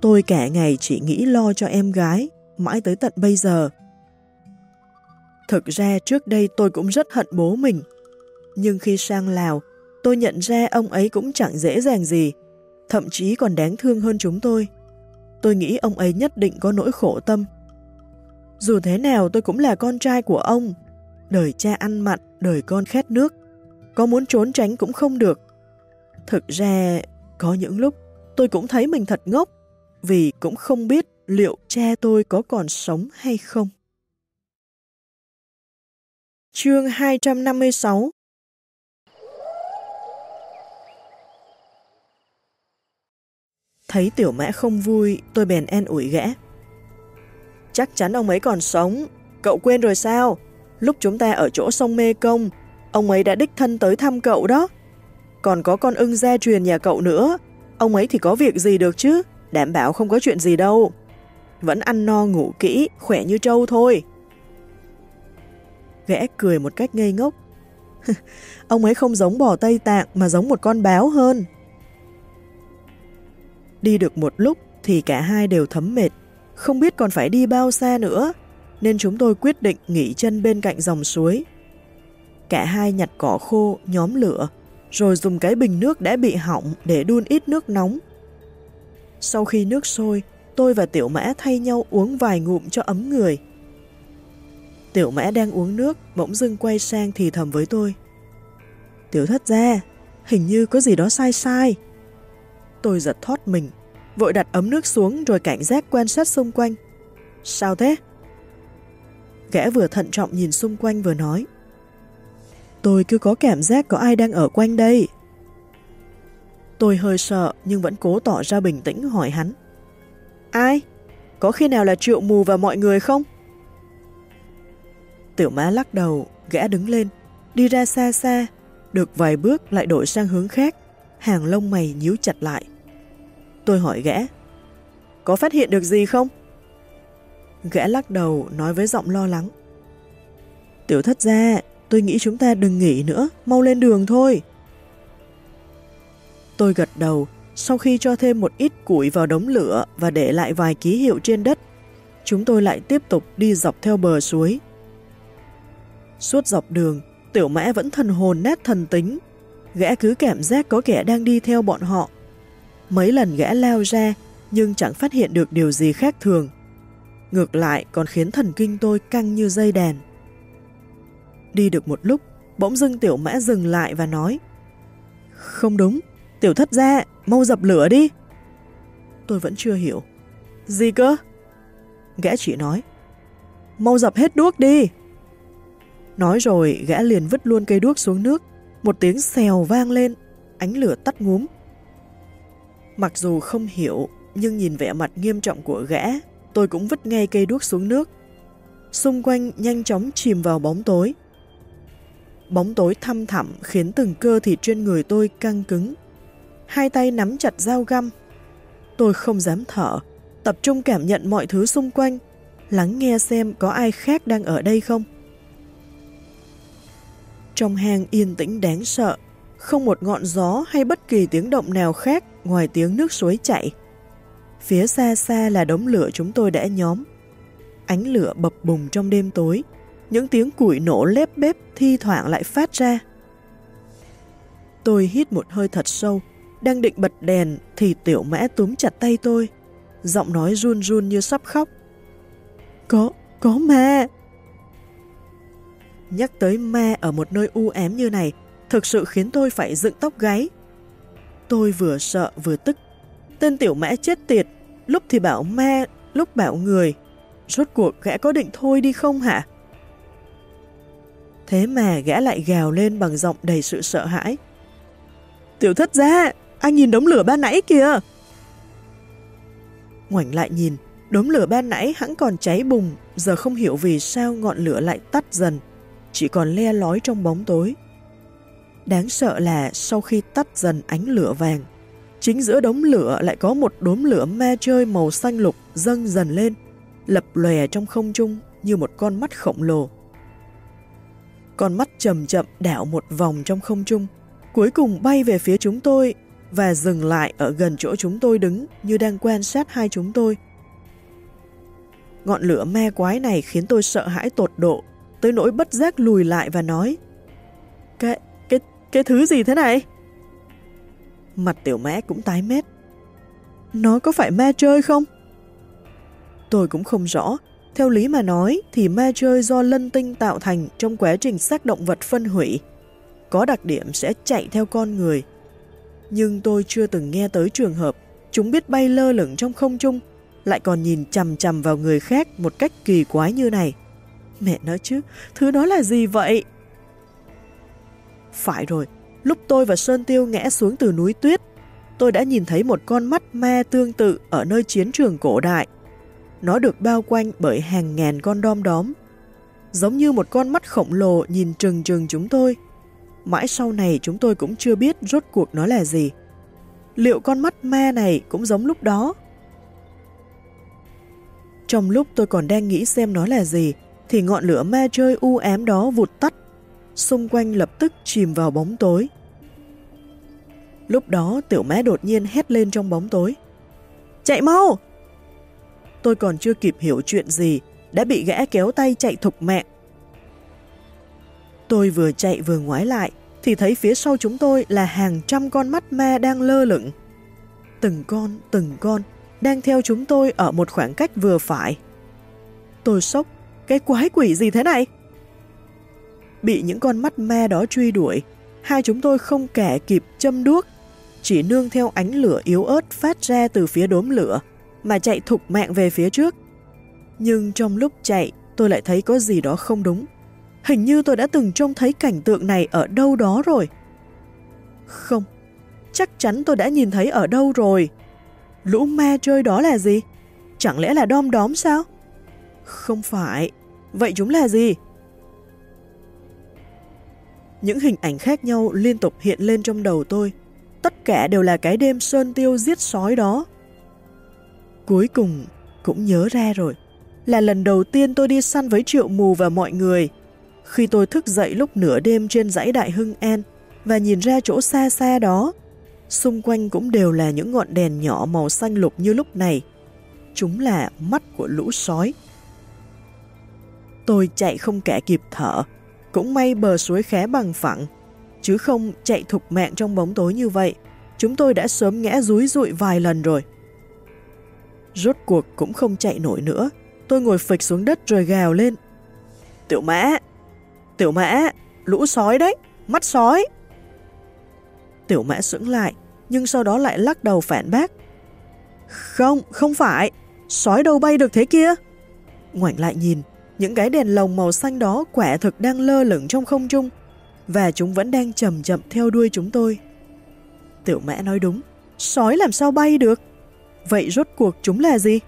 Tôi cả ngày chỉ nghĩ lo cho em gái, mãi tới tận bây giờ. Thực ra trước đây tôi cũng rất hận bố mình. Nhưng khi sang Lào, tôi nhận ra ông ấy cũng chẳng dễ dàng gì, thậm chí còn đáng thương hơn chúng tôi. Tôi nghĩ ông ấy nhất định có nỗi khổ tâm. Dù thế nào tôi cũng là con trai của ông. Đời cha ăn mặn, đời con khét nước. Có muốn trốn tránh cũng không được. Thực ra, có những lúc tôi cũng thấy mình thật ngốc, vì cũng không biết liệu cha tôi có còn sống hay không. Chương 256 Thấy tiểu mã không vui, tôi bèn en ủi gã. Chắc chắn ông ấy còn sống, cậu quên rồi sao? Lúc chúng ta ở chỗ sông Mê Công, ông ấy đã đích thân tới thăm cậu đó. Còn có con ưng gia truyền nhà cậu nữa, ông ấy thì có việc gì được chứ, đảm bảo không có chuyện gì đâu. Vẫn ăn no ngủ kỹ, khỏe như trâu thôi. Gã cười một cách ngây ngốc. *laughs* ông ấy không giống bò Tây Tạng mà giống một con báo hơn. Đi được một lúc thì cả hai đều thấm mệt, không biết còn phải đi bao xa nữa, nên chúng tôi quyết định nghỉ chân bên cạnh dòng suối. Cả hai nhặt cỏ khô, nhóm lửa, rồi dùng cái bình nước đã bị hỏng để đun ít nước nóng. Sau khi nước sôi, tôi và Tiểu Mã thay nhau uống vài ngụm cho ấm người. Tiểu Mã đang uống nước, bỗng dưng quay sang thì thầm với tôi. Tiểu thất ra, hình như có gì đó sai sai. Tôi giật thoát mình, vội đặt ấm nước xuống rồi cảnh giác quan sát xung quanh. Sao thế? Gã vừa thận trọng nhìn xung quanh vừa nói. Tôi cứ có cảm giác có ai đang ở quanh đây. Tôi hơi sợ nhưng vẫn cố tỏ ra bình tĩnh hỏi hắn. Ai? Có khi nào là triệu mù và mọi người không? Tiểu má lắc đầu, gã đứng lên, đi ra xa xa, được vài bước lại đổi sang hướng khác, hàng lông mày nhíu chặt lại. Tôi hỏi gã, có phát hiện được gì không? Gã lắc đầu nói với giọng lo lắng. Tiểu thất ra, tôi nghĩ chúng ta đừng nghỉ nữa, mau lên đường thôi. Tôi gật đầu, sau khi cho thêm một ít củi vào đống lửa và để lại vài ký hiệu trên đất, chúng tôi lại tiếp tục đi dọc theo bờ suối. Suốt dọc đường, tiểu mã vẫn thần hồn nét thần tính. Gã cứ cảm giác có kẻ đang đi theo bọn họ. Mấy lần gã lao ra, nhưng chẳng phát hiện được điều gì khác thường. Ngược lại còn khiến thần kinh tôi căng như dây đèn. Đi được một lúc, bỗng dưng tiểu mã dừng lại và nói Không đúng, tiểu thất ra, mau dập lửa đi. Tôi vẫn chưa hiểu. Gì cơ? Gã chỉ nói Mau dập hết đuốc đi. Nói rồi gã liền vứt luôn cây đuốc xuống nước, một tiếng xèo vang lên, ánh lửa tắt ngúm. Mặc dù không hiểu, nhưng nhìn vẻ mặt nghiêm trọng của gã, tôi cũng vứt ngay cây đuốc xuống nước. Xung quanh nhanh chóng chìm vào bóng tối. Bóng tối thăm thẳm khiến từng cơ thịt trên người tôi căng cứng. Hai tay nắm chặt dao găm. Tôi không dám thở, tập trung cảm nhận mọi thứ xung quanh, lắng nghe xem có ai khác đang ở đây không. Trong hang yên tĩnh đáng sợ, không một ngọn gió hay bất kỳ tiếng động nào khác ngoài tiếng nước suối chảy. Phía xa xa là đống lửa chúng tôi đã nhóm. Ánh lửa bập bùng trong đêm tối, những tiếng củi nổ lép bếp thi thoảng lại phát ra. Tôi hít một hơi thật sâu, đang định bật đèn thì tiểu mã túm chặt tay tôi, giọng nói run run như sắp khóc. Có, có ma! Nhắc tới ma ở một nơi u ám như này, thực sự khiến tôi phải dựng tóc gáy. Tôi vừa sợ vừa tức. Tên tiểu mã chết tiệt, lúc thì bảo ma, lúc bảo người. Rốt cuộc gã có định thôi đi không hả? Thế mà gã lại gào lên bằng giọng đầy sự sợ hãi. Tiểu thất ra, anh nhìn đống lửa ban nãy kìa. Ngoảnh lại nhìn, đống lửa ban nãy hẳn còn cháy bùng, giờ không hiểu vì sao ngọn lửa lại tắt dần, chỉ còn le lói trong bóng tối. Đáng sợ là sau khi tắt dần ánh lửa vàng, chính giữa đống lửa lại có một đốm lửa ma chơi màu xanh lục dâng dần lên, lập lòe trong không trung như một con mắt khổng lồ. Con mắt chậm chậm đảo một vòng trong không trung, cuối cùng bay về phía chúng tôi và dừng lại ở gần chỗ chúng tôi đứng như đang quan sát hai chúng tôi. Ngọn lửa ma quái này khiến tôi sợ hãi tột độ, tới nỗi bất giác lùi lại và nói kệ cái, thứ gì thế này? Mặt tiểu mẽ cũng tái mét. Nó có phải ma chơi không? Tôi cũng không rõ. Theo lý mà nói thì ma chơi do lân tinh tạo thành trong quá trình xác động vật phân hủy. Có đặc điểm sẽ chạy theo con người. Nhưng tôi chưa từng nghe tới trường hợp chúng biết bay lơ lửng trong không trung lại còn nhìn chằm chằm vào người khác một cách kỳ quái như này. Mẹ nói chứ, thứ đó là gì vậy? Phải rồi, lúc tôi và Sơn Tiêu ngã xuống từ núi tuyết, tôi đã nhìn thấy một con mắt ma tương tự ở nơi chiến trường cổ đại. Nó được bao quanh bởi hàng ngàn con đom đóm, giống như một con mắt khổng lồ nhìn trừng trừng chúng tôi. Mãi sau này chúng tôi cũng chưa biết rốt cuộc nó là gì. Liệu con mắt ma này cũng giống lúc đó? Trong lúc tôi còn đang nghĩ xem nó là gì, thì ngọn lửa ma chơi u ám đó vụt tắt, xung quanh lập tức chìm vào bóng tối. Lúc đó tiểu mé đột nhiên hét lên trong bóng tối. Chạy mau! Tôi còn chưa kịp hiểu chuyện gì, đã bị gã kéo tay chạy thục mạng. Tôi vừa chạy vừa ngoái lại, thì thấy phía sau chúng tôi là hàng trăm con mắt ma đang lơ lửng. Từng con, từng con, đang theo chúng tôi ở một khoảng cách vừa phải. Tôi sốc, cái quái quỷ gì thế này? Bị những con mắt ma đó truy đuổi, hai chúng tôi không kẻ kịp châm đuốc, chỉ nương theo ánh lửa yếu ớt phát ra từ phía đốm lửa, mà chạy thục mạng về phía trước. Nhưng trong lúc chạy, tôi lại thấy có gì đó không đúng. Hình như tôi đã từng trông thấy cảnh tượng này ở đâu đó rồi. Không, chắc chắn tôi đã nhìn thấy ở đâu rồi. Lũ ma chơi đó là gì? Chẳng lẽ là đom đóm sao? Không phải. Vậy chúng là gì? Những hình ảnh khác nhau liên tục hiện lên trong đầu tôi. Tất cả đều là cái đêm sơn tiêu giết sói đó. Cuối cùng cũng nhớ ra rồi. Là lần đầu tiên tôi đi săn với triệu mù và mọi người. Khi tôi thức dậy lúc nửa đêm trên dãy Đại Hưng An và nhìn ra chỗ xa xa đó, xung quanh cũng đều là những ngọn đèn nhỏ màu xanh lục như lúc này. Chúng là mắt của lũ sói. Tôi chạy không kẻ kịp thở, cũng may bờ suối khé bằng phẳng, chứ không chạy thục mạng trong bóng tối như vậy. Chúng tôi đã sớm ngã rúi rụi vài lần rồi. Rốt cuộc cũng không chạy nổi nữa, tôi ngồi phịch xuống đất rồi gào lên. Tiểu mã! Tiểu mã! Lũ sói đấy! Mắt sói! Tiểu mã sững lại, nhưng sau đó lại lắc đầu phản bác. Không, không phải, sói đâu bay được thế kia. Ngoảnh lại nhìn, những cái đèn lồng màu xanh đó quả thực đang lơ lửng trong không trung, và chúng vẫn đang chậm chậm theo đuôi chúng tôi. Tiểu mã nói đúng, sói làm sao bay được? Vậy rốt cuộc chúng là gì?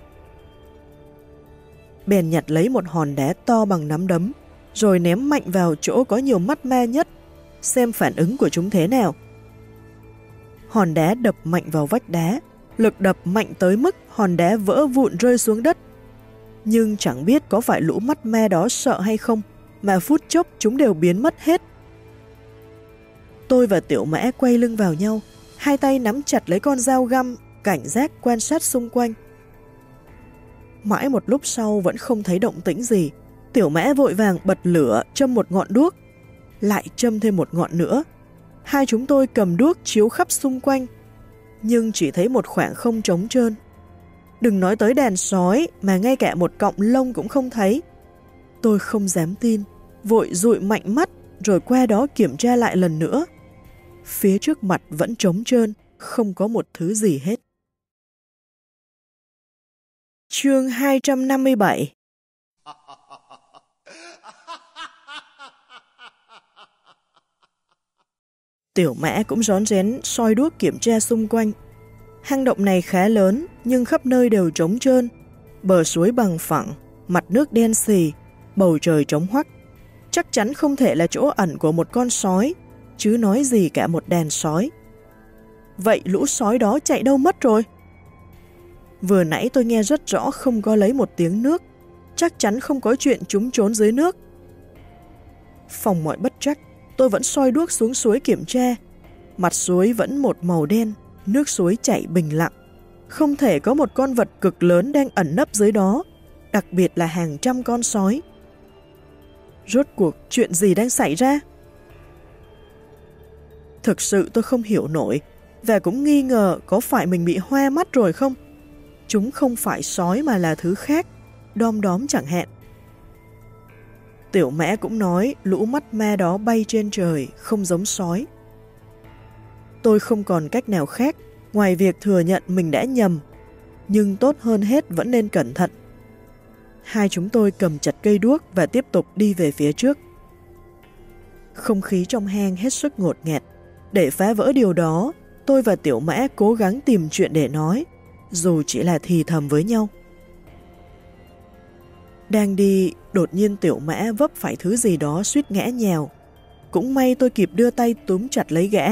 Bèn nhặt lấy một hòn đá to bằng nắm đấm, rồi ném mạnh vào chỗ có nhiều mắt ma nhất, xem phản ứng của chúng thế nào hòn đá đập mạnh vào vách đá, lực đập mạnh tới mức hòn đá vỡ vụn rơi xuống đất. Nhưng chẳng biết có phải lũ mắt me đó sợ hay không, mà phút chốc chúng đều biến mất hết. Tôi và tiểu mã quay lưng vào nhau, hai tay nắm chặt lấy con dao găm, cảnh giác quan sát xung quanh. Mãi một lúc sau vẫn không thấy động tĩnh gì, tiểu mã vội vàng bật lửa châm một ngọn đuốc, lại châm thêm một ngọn nữa, Hai chúng tôi cầm đuốc chiếu khắp xung quanh, nhưng chỉ thấy một khoảng không trống trơn. Đừng nói tới đèn sói mà ngay cả một cọng lông cũng không thấy. Tôi không dám tin, vội dụi mạnh mắt rồi qua đó kiểm tra lại lần nữa. Phía trước mặt vẫn trống trơn, không có một thứ gì hết. Chương 257 Tiểu mã cũng rón rén soi đuốc kiểm tra xung quanh. Hang động này khá lớn nhưng khắp nơi đều trống trơn. Bờ suối bằng phẳng, mặt nước đen xì, bầu trời trống hoắc. Chắc chắn không thể là chỗ ẩn của một con sói, chứ nói gì cả một đàn sói. Vậy lũ sói đó chạy đâu mất rồi? Vừa nãy tôi nghe rất rõ không có lấy một tiếng nước, chắc chắn không có chuyện chúng trốn dưới nước. Phòng mọi bất trắc, tôi vẫn soi đuốc xuống suối kiểm tra. Mặt suối vẫn một màu đen, nước suối chảy bình lặng. Không thể có một con vật cực lớn đang ẩn nấp dưới đó, đặc biệt là hàng trăm con sói. Rốt cuộc chuyện gì đang xảy ra? Thực sự tôi không hiểu nổi, và cũng nghi ngờ có phải mình bị hoa mắt rồi không? Chúng không phải sói mà là thứ khác, đom đóm chẳng hạn. Tiểu mẹ cũng nói lũ mắt ma đó bay trên trời, không giống sói. Tôi không còn cách nào khác ngoài việc thừa nhận mình đã nhầm, nhưng tốt hơn hết vẫn nên cẩn thận. Hai chúng tôi cầm chặt cây đuốc và tiếp tục đi về phía trước. Không khí trong hang hết sức ngột ngạt. Để phá vỡ điều đó, tôi và Tiểu Mã cố gắng tìm chuyện để nói, dù chỉ là thì thầm với nhau. Đang đi, đột nhiên Tiểu Mã vấp phải thứ gì đó suýt ngã nhào. Cũng may tôi kịp đưa tay túm chặt lấy gã.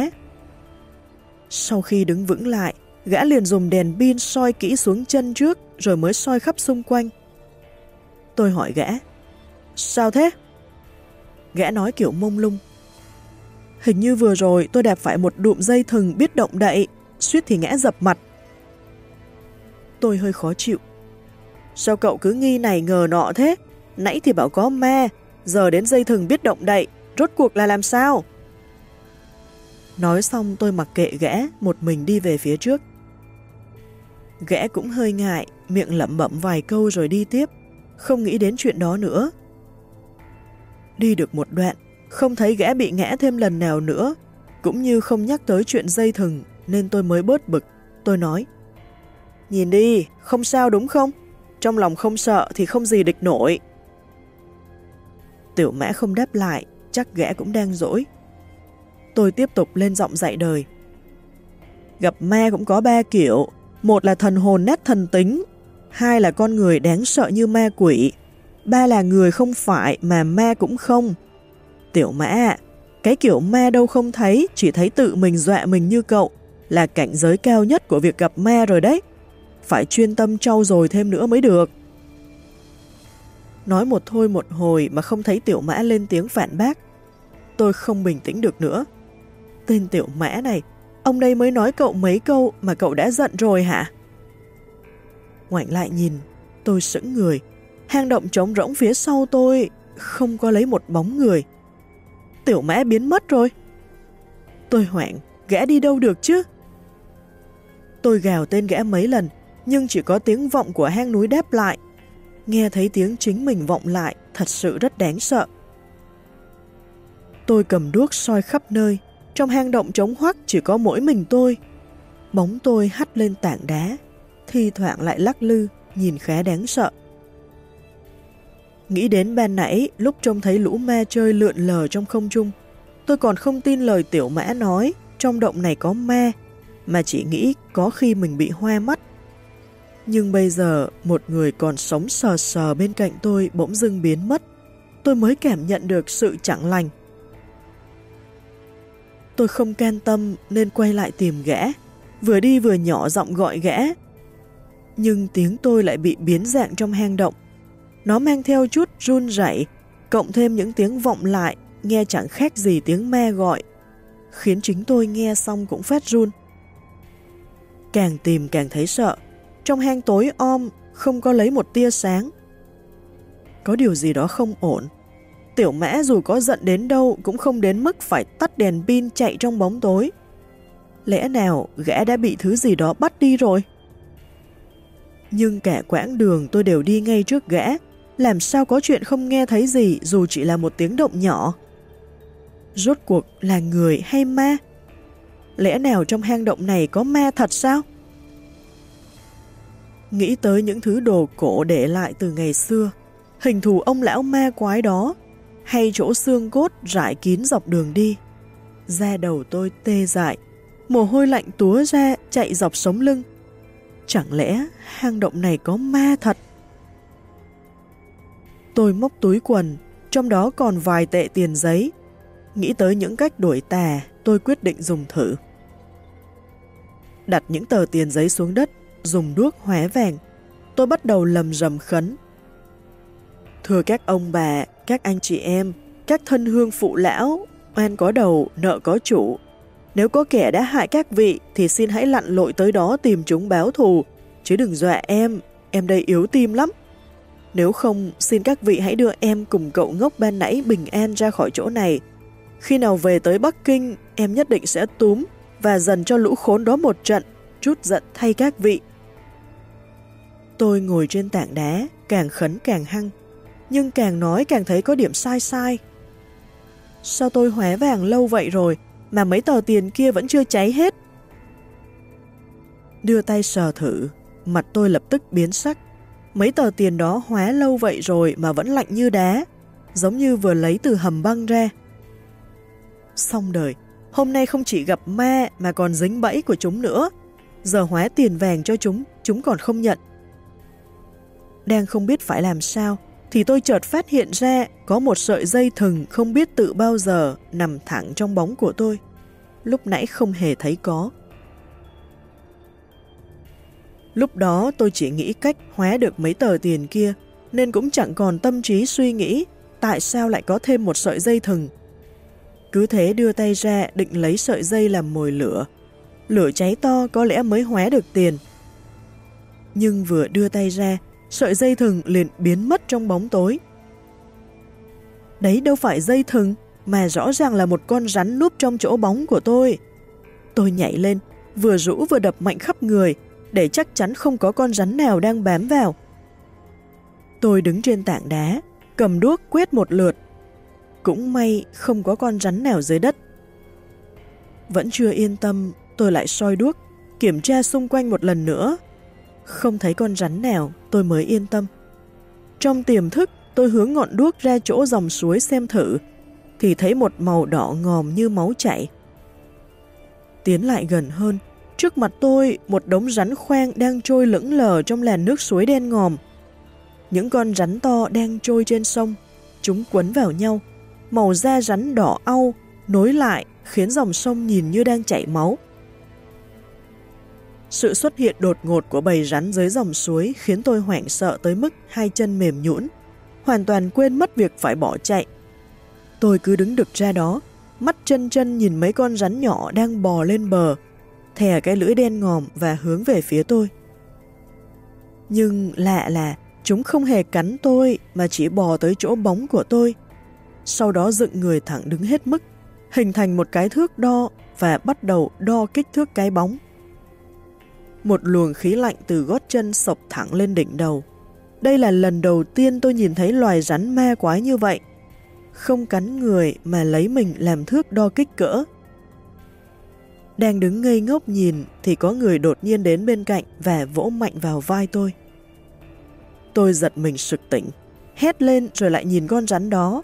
Sau khi đứng vững lại, gã liền dùng đèn pin soi kỹ xuống chân trước rồi mới soi khắp xung quanh. Tôi hỏi gã, sao thế? Gã nói kiểu mông lung. Hình như vừa rồi tôi đạp phải một đụm dây thừng biết động đậy, suýt thì ngã dập mặt. Tôi hơi khó chịu. Sao cậu cứ nghi này ngờ nọ thế? Nãy thì bảo có ma, giờ đến dây thừng biết động đậy, rốt cuộc là làm sao? Nói xong tôi mặc kệ gã, một mình đi về phía trước. Gã cũng hơi ngại, miệng lẩm bẩm vài câu rồi đi tiếp, không nghĩ đến chuyện đó nữa. Đi được một đoạn, không thấy gã bị ngã thêm lần nào nữa, cũng như không nhắc tới chuyện dây thừng nên tôi mới bớt bực. Tôi nói, nhìn đi, không sao đúng không? Trong lòng không sợ thì không gì địch nổi. Tiểu mã không đáp lại, chắc gã cũng đang dỗi. Tôi tiếp tục lên giọng dạy đời. Gặp ma cũng có ba kiểu, một là thần hồn nét thần tính, hai là con người đáng sợ như ma quỷ, ba là người không phải mà ma cũng không. Tiểu mã cái kiểu ma đâu không thấy, chỉ thấy tự mình dọa mình như cậu, là cảnh giới cao nhất của việc gặp ma rồi đấy. Phải chuyên tâm trau dồi thêm nữa mới được. Nói một thôi một hồi mà không thấy tiểu mã lên tiếng phản bác. Tôi không bình tĩnh được nữa. Tên tiểu mã này, ông đây mới nói cậu mấy câu mà cậu đã giận rồi hả? Ngoảnh lại nhìn, tôi sững người. Hang động trống rỗng phía sau tôi, không có lấy một bóng người. Tiểu mã biến mất rồi. Tôi hoảng, gã đi đâu được chứ? Tôi gào tên gã mấy lần, nhưng chỉ có tiếng vọng của hang núi đáp lại. Nghe thấy tiếng chính mình vọng lại, thật sự rất đáng sợ. Tôi cầm đuốc soi khắp nơi, trong hang động trống hoắc chỉ có mỗi mình tôi. Bóng tôi hắt lên tảng đá, thi thoảng lại lắc lư, nhìn khá đáng sợ. Nghĩ đến ban nãy, lúc trông thấy lũ ma chơi lượn lờ trong không trung, tôi còn không tin lời tiểu mã nói trong động này có ma, mà chỉ nghĩ có khi mình bị hoa mắt. Nhưng bây giờ, một người còn sống sờ sờ bên cạnh tôi bỗng dưng biến mất, tôi mới cảm nhận được sự chẳng lành. Tôi không can tâm nên quay lại tìm gã, vừa đi vừa nhỏ giọng gọi gã. Nhưng tiếng tôi lại bị biến dạng trong hang động. Nó mang theo chút run rẩy, cộng thêm những tiếng vọng lại, nghe chẳng khác gì tiếng me gọi, khiến chính tôi nghe xong cũng phát run. Càng tìm càng thấy sợ, trong hang tối om, không có lấy một tia sáng. Có điều gì đó không ổn. Tiểu mã dù có giận đến đâu cũng không đến mức phải tắt đèn pin chạy trong bóng tối. Lẽ nào gã đã bị thứ gì đó bắt đi rồi? Nhưng cả quãng đường tôi đều đi ngay trước gã, làm sao có chuyện không nghe thấy gì dù chỉ là một tiếng động nhỏ. Rốt cuộc là người hay ma? Lẽ nào trong hang động này có ma thật sao? Nghĩ tới những thứ đồ cổ để lại từ ngày xưa, hình thù ông lão ma quái đó, hay chỗ xương cốt rải kín dọc đường đi. Da đầu tôi tê dại, mồ hôi lạnh túa ra chạy dọc sống lưng. Chẳng lẽ hang động này có ma thật? Tôi móc túi quần, trong đó còn vài tệ tiền giấy. Nghĩ tới những cách đuổi tà, tôi quyết định dùng thử. Đặt những tờ tiền giấy xuống đất, dùng đuốc hóa vàng. Tôi bắt đầu lầm rầm khấn. Thưa các ông bà, các anh chị em, các thân hương phụ lão, oan có đầu, nợ có chủ. Nếu có kẻ đã hại các vị thì xin hãy lặn lội tới đó tìm chúng báo thù, chứ đừng dọa em, em đây yếu tim lắm. Nếu không, xin các vị hãy đưa em cùng cậu ngốc ban nãy bình an ra khỏi chỗ này. Khi nào về tới Bắc Kinh, em nhất định sẽ túm và dần cho lũ khốn đó một trận, chút giận thay các vị. Tôi ngồi trên tảng đá, càng khấn càng hăng, nhưng càng nói càng thấy có điểm sai sai. Sao tôi hóa vàng lâu vậy rồi, mà mấy tờ tiền kia vẫn chưa cháy hết? Đưa tay sờ thử, mặt tôi lập tức biến sắc. Mấy tờ tiền đó hóa lâu vậy rồi mà vẫn lạnh như đá, giống như vừa lấy từ hầm băng ra. Xong đời, hôm nay không chỉ gặp ma mà còn dính bẫy của chúng nữa. Giờ hóa tiền vàng cho chúng, chúng còn không nhận. Đang không biết phải làm sao, thì tôi chợt phát hiện ra có một sợi dây thừng không biết tự bao giờ nằm thẳng trong bóng của tôi. Lúc nãy không hề thấy có. Lúc đó tôi chỉ nghĩ cách hóa được mấy tờ tiền kia, nên cũng chẳng còn tâm trí suy nghĩ tại sao lại có thêm một sợi dây thừng. Cứ thế đưa tay ra định lấy sợi dây làm mồi lửa. Lửa cháy to có lẽ mới hóa được tiền. Nhưng vừa đưa tay ra, sợi dây thừng liền biến mất trong bóng tối. Đấy đâu phải dây thừng, mà rõ ràng là một con rắn núp trong chỗ bóng của tôi. Tôi nhảy lên, vừa rũ vừa đập mạnh khắp người, để chắc chắn không có con rắn nào đang bám vào. Tôi đứng trên tảng đá, cầm đuốc quét một lượt. Cũng may không có con rắn nào dưới đất. Vẫn chưa yên tâm, tôi lại soi đuốc, kiểm tra xung quanh một lần nữa. Không thấy con rắn nào, tôi mới yên tâm. Trong tiềm thức, tôi hướng ngọn đuốc ra chỗ dòng suối xem thử, thì thấy một màu đỏ ngòm như máu chảy. Tiến lại gần hơn, Trước mặt tôi, một đống rắn khoang đang trôi lững lờ trong làn nước suối đen ngòm. Những con rắn to đang trôi trên sông, chúng quấn vào nhau, màu da rắn đỏ au, nối lại khiến dòng sông nhìn như đang chảy máu. Sự xuất hiện đột ngột của bầy rắn dưới dòng suối khiến tôi hoảng sợ tới mức hai chân mềm nhũn, hoàn toàn quên mất việc phải bỏ chạy. Tôi cứ đứng đực ra đó, mắt chân chân nhìn mấy con rắn nhỏ đang bò lên bờ, thè cái lưỡi đen ngòm và hướng về phía tôi. Nhưng lạ là chúng không hề cắn tôi mà chỉ bò tới chỗ bóng của tôi. Sau đó dựng người thẳng đứng hết mức, hình thành một cái thước đo và bắt đầu đo kích thước cái bóng. Một luồng khí lạnh từ gót chân sộc thẳng lên đỉnh đầu. Đây là lần đầu tiên tôi nhìn thấy loài rắn ma quái như vậy. Không cắn người mà lấy mình làm thước đo kích cỡ. Đang đứng ngây ngốc nhìn thì có người đột nhiên đến bên cạnh và vỗ mạnh vào vai tôi. Tôi giật mình sực tỉnh, hét lên rồi lại nhìn con rắn đó.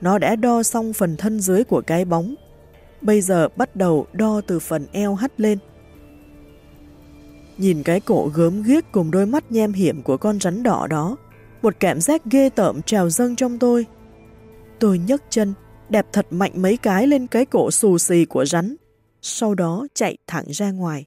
Nó đã đo xong phần thân dưới của cái bóng. Bây giờ bắt đầu đo từ phần eo hắt lên. Nhìn cái cổ gớm ghiếc cùng đôi mắt nhem hiểm của con rắn đỏ đó, một cảm giác ghê tởm trào dâng trong tôi. Tôi nhấc chân, đẹp thật mạnh mấy cái lên cái cổ xù xì của rắn sau đó chạy thẳng ra ngoài.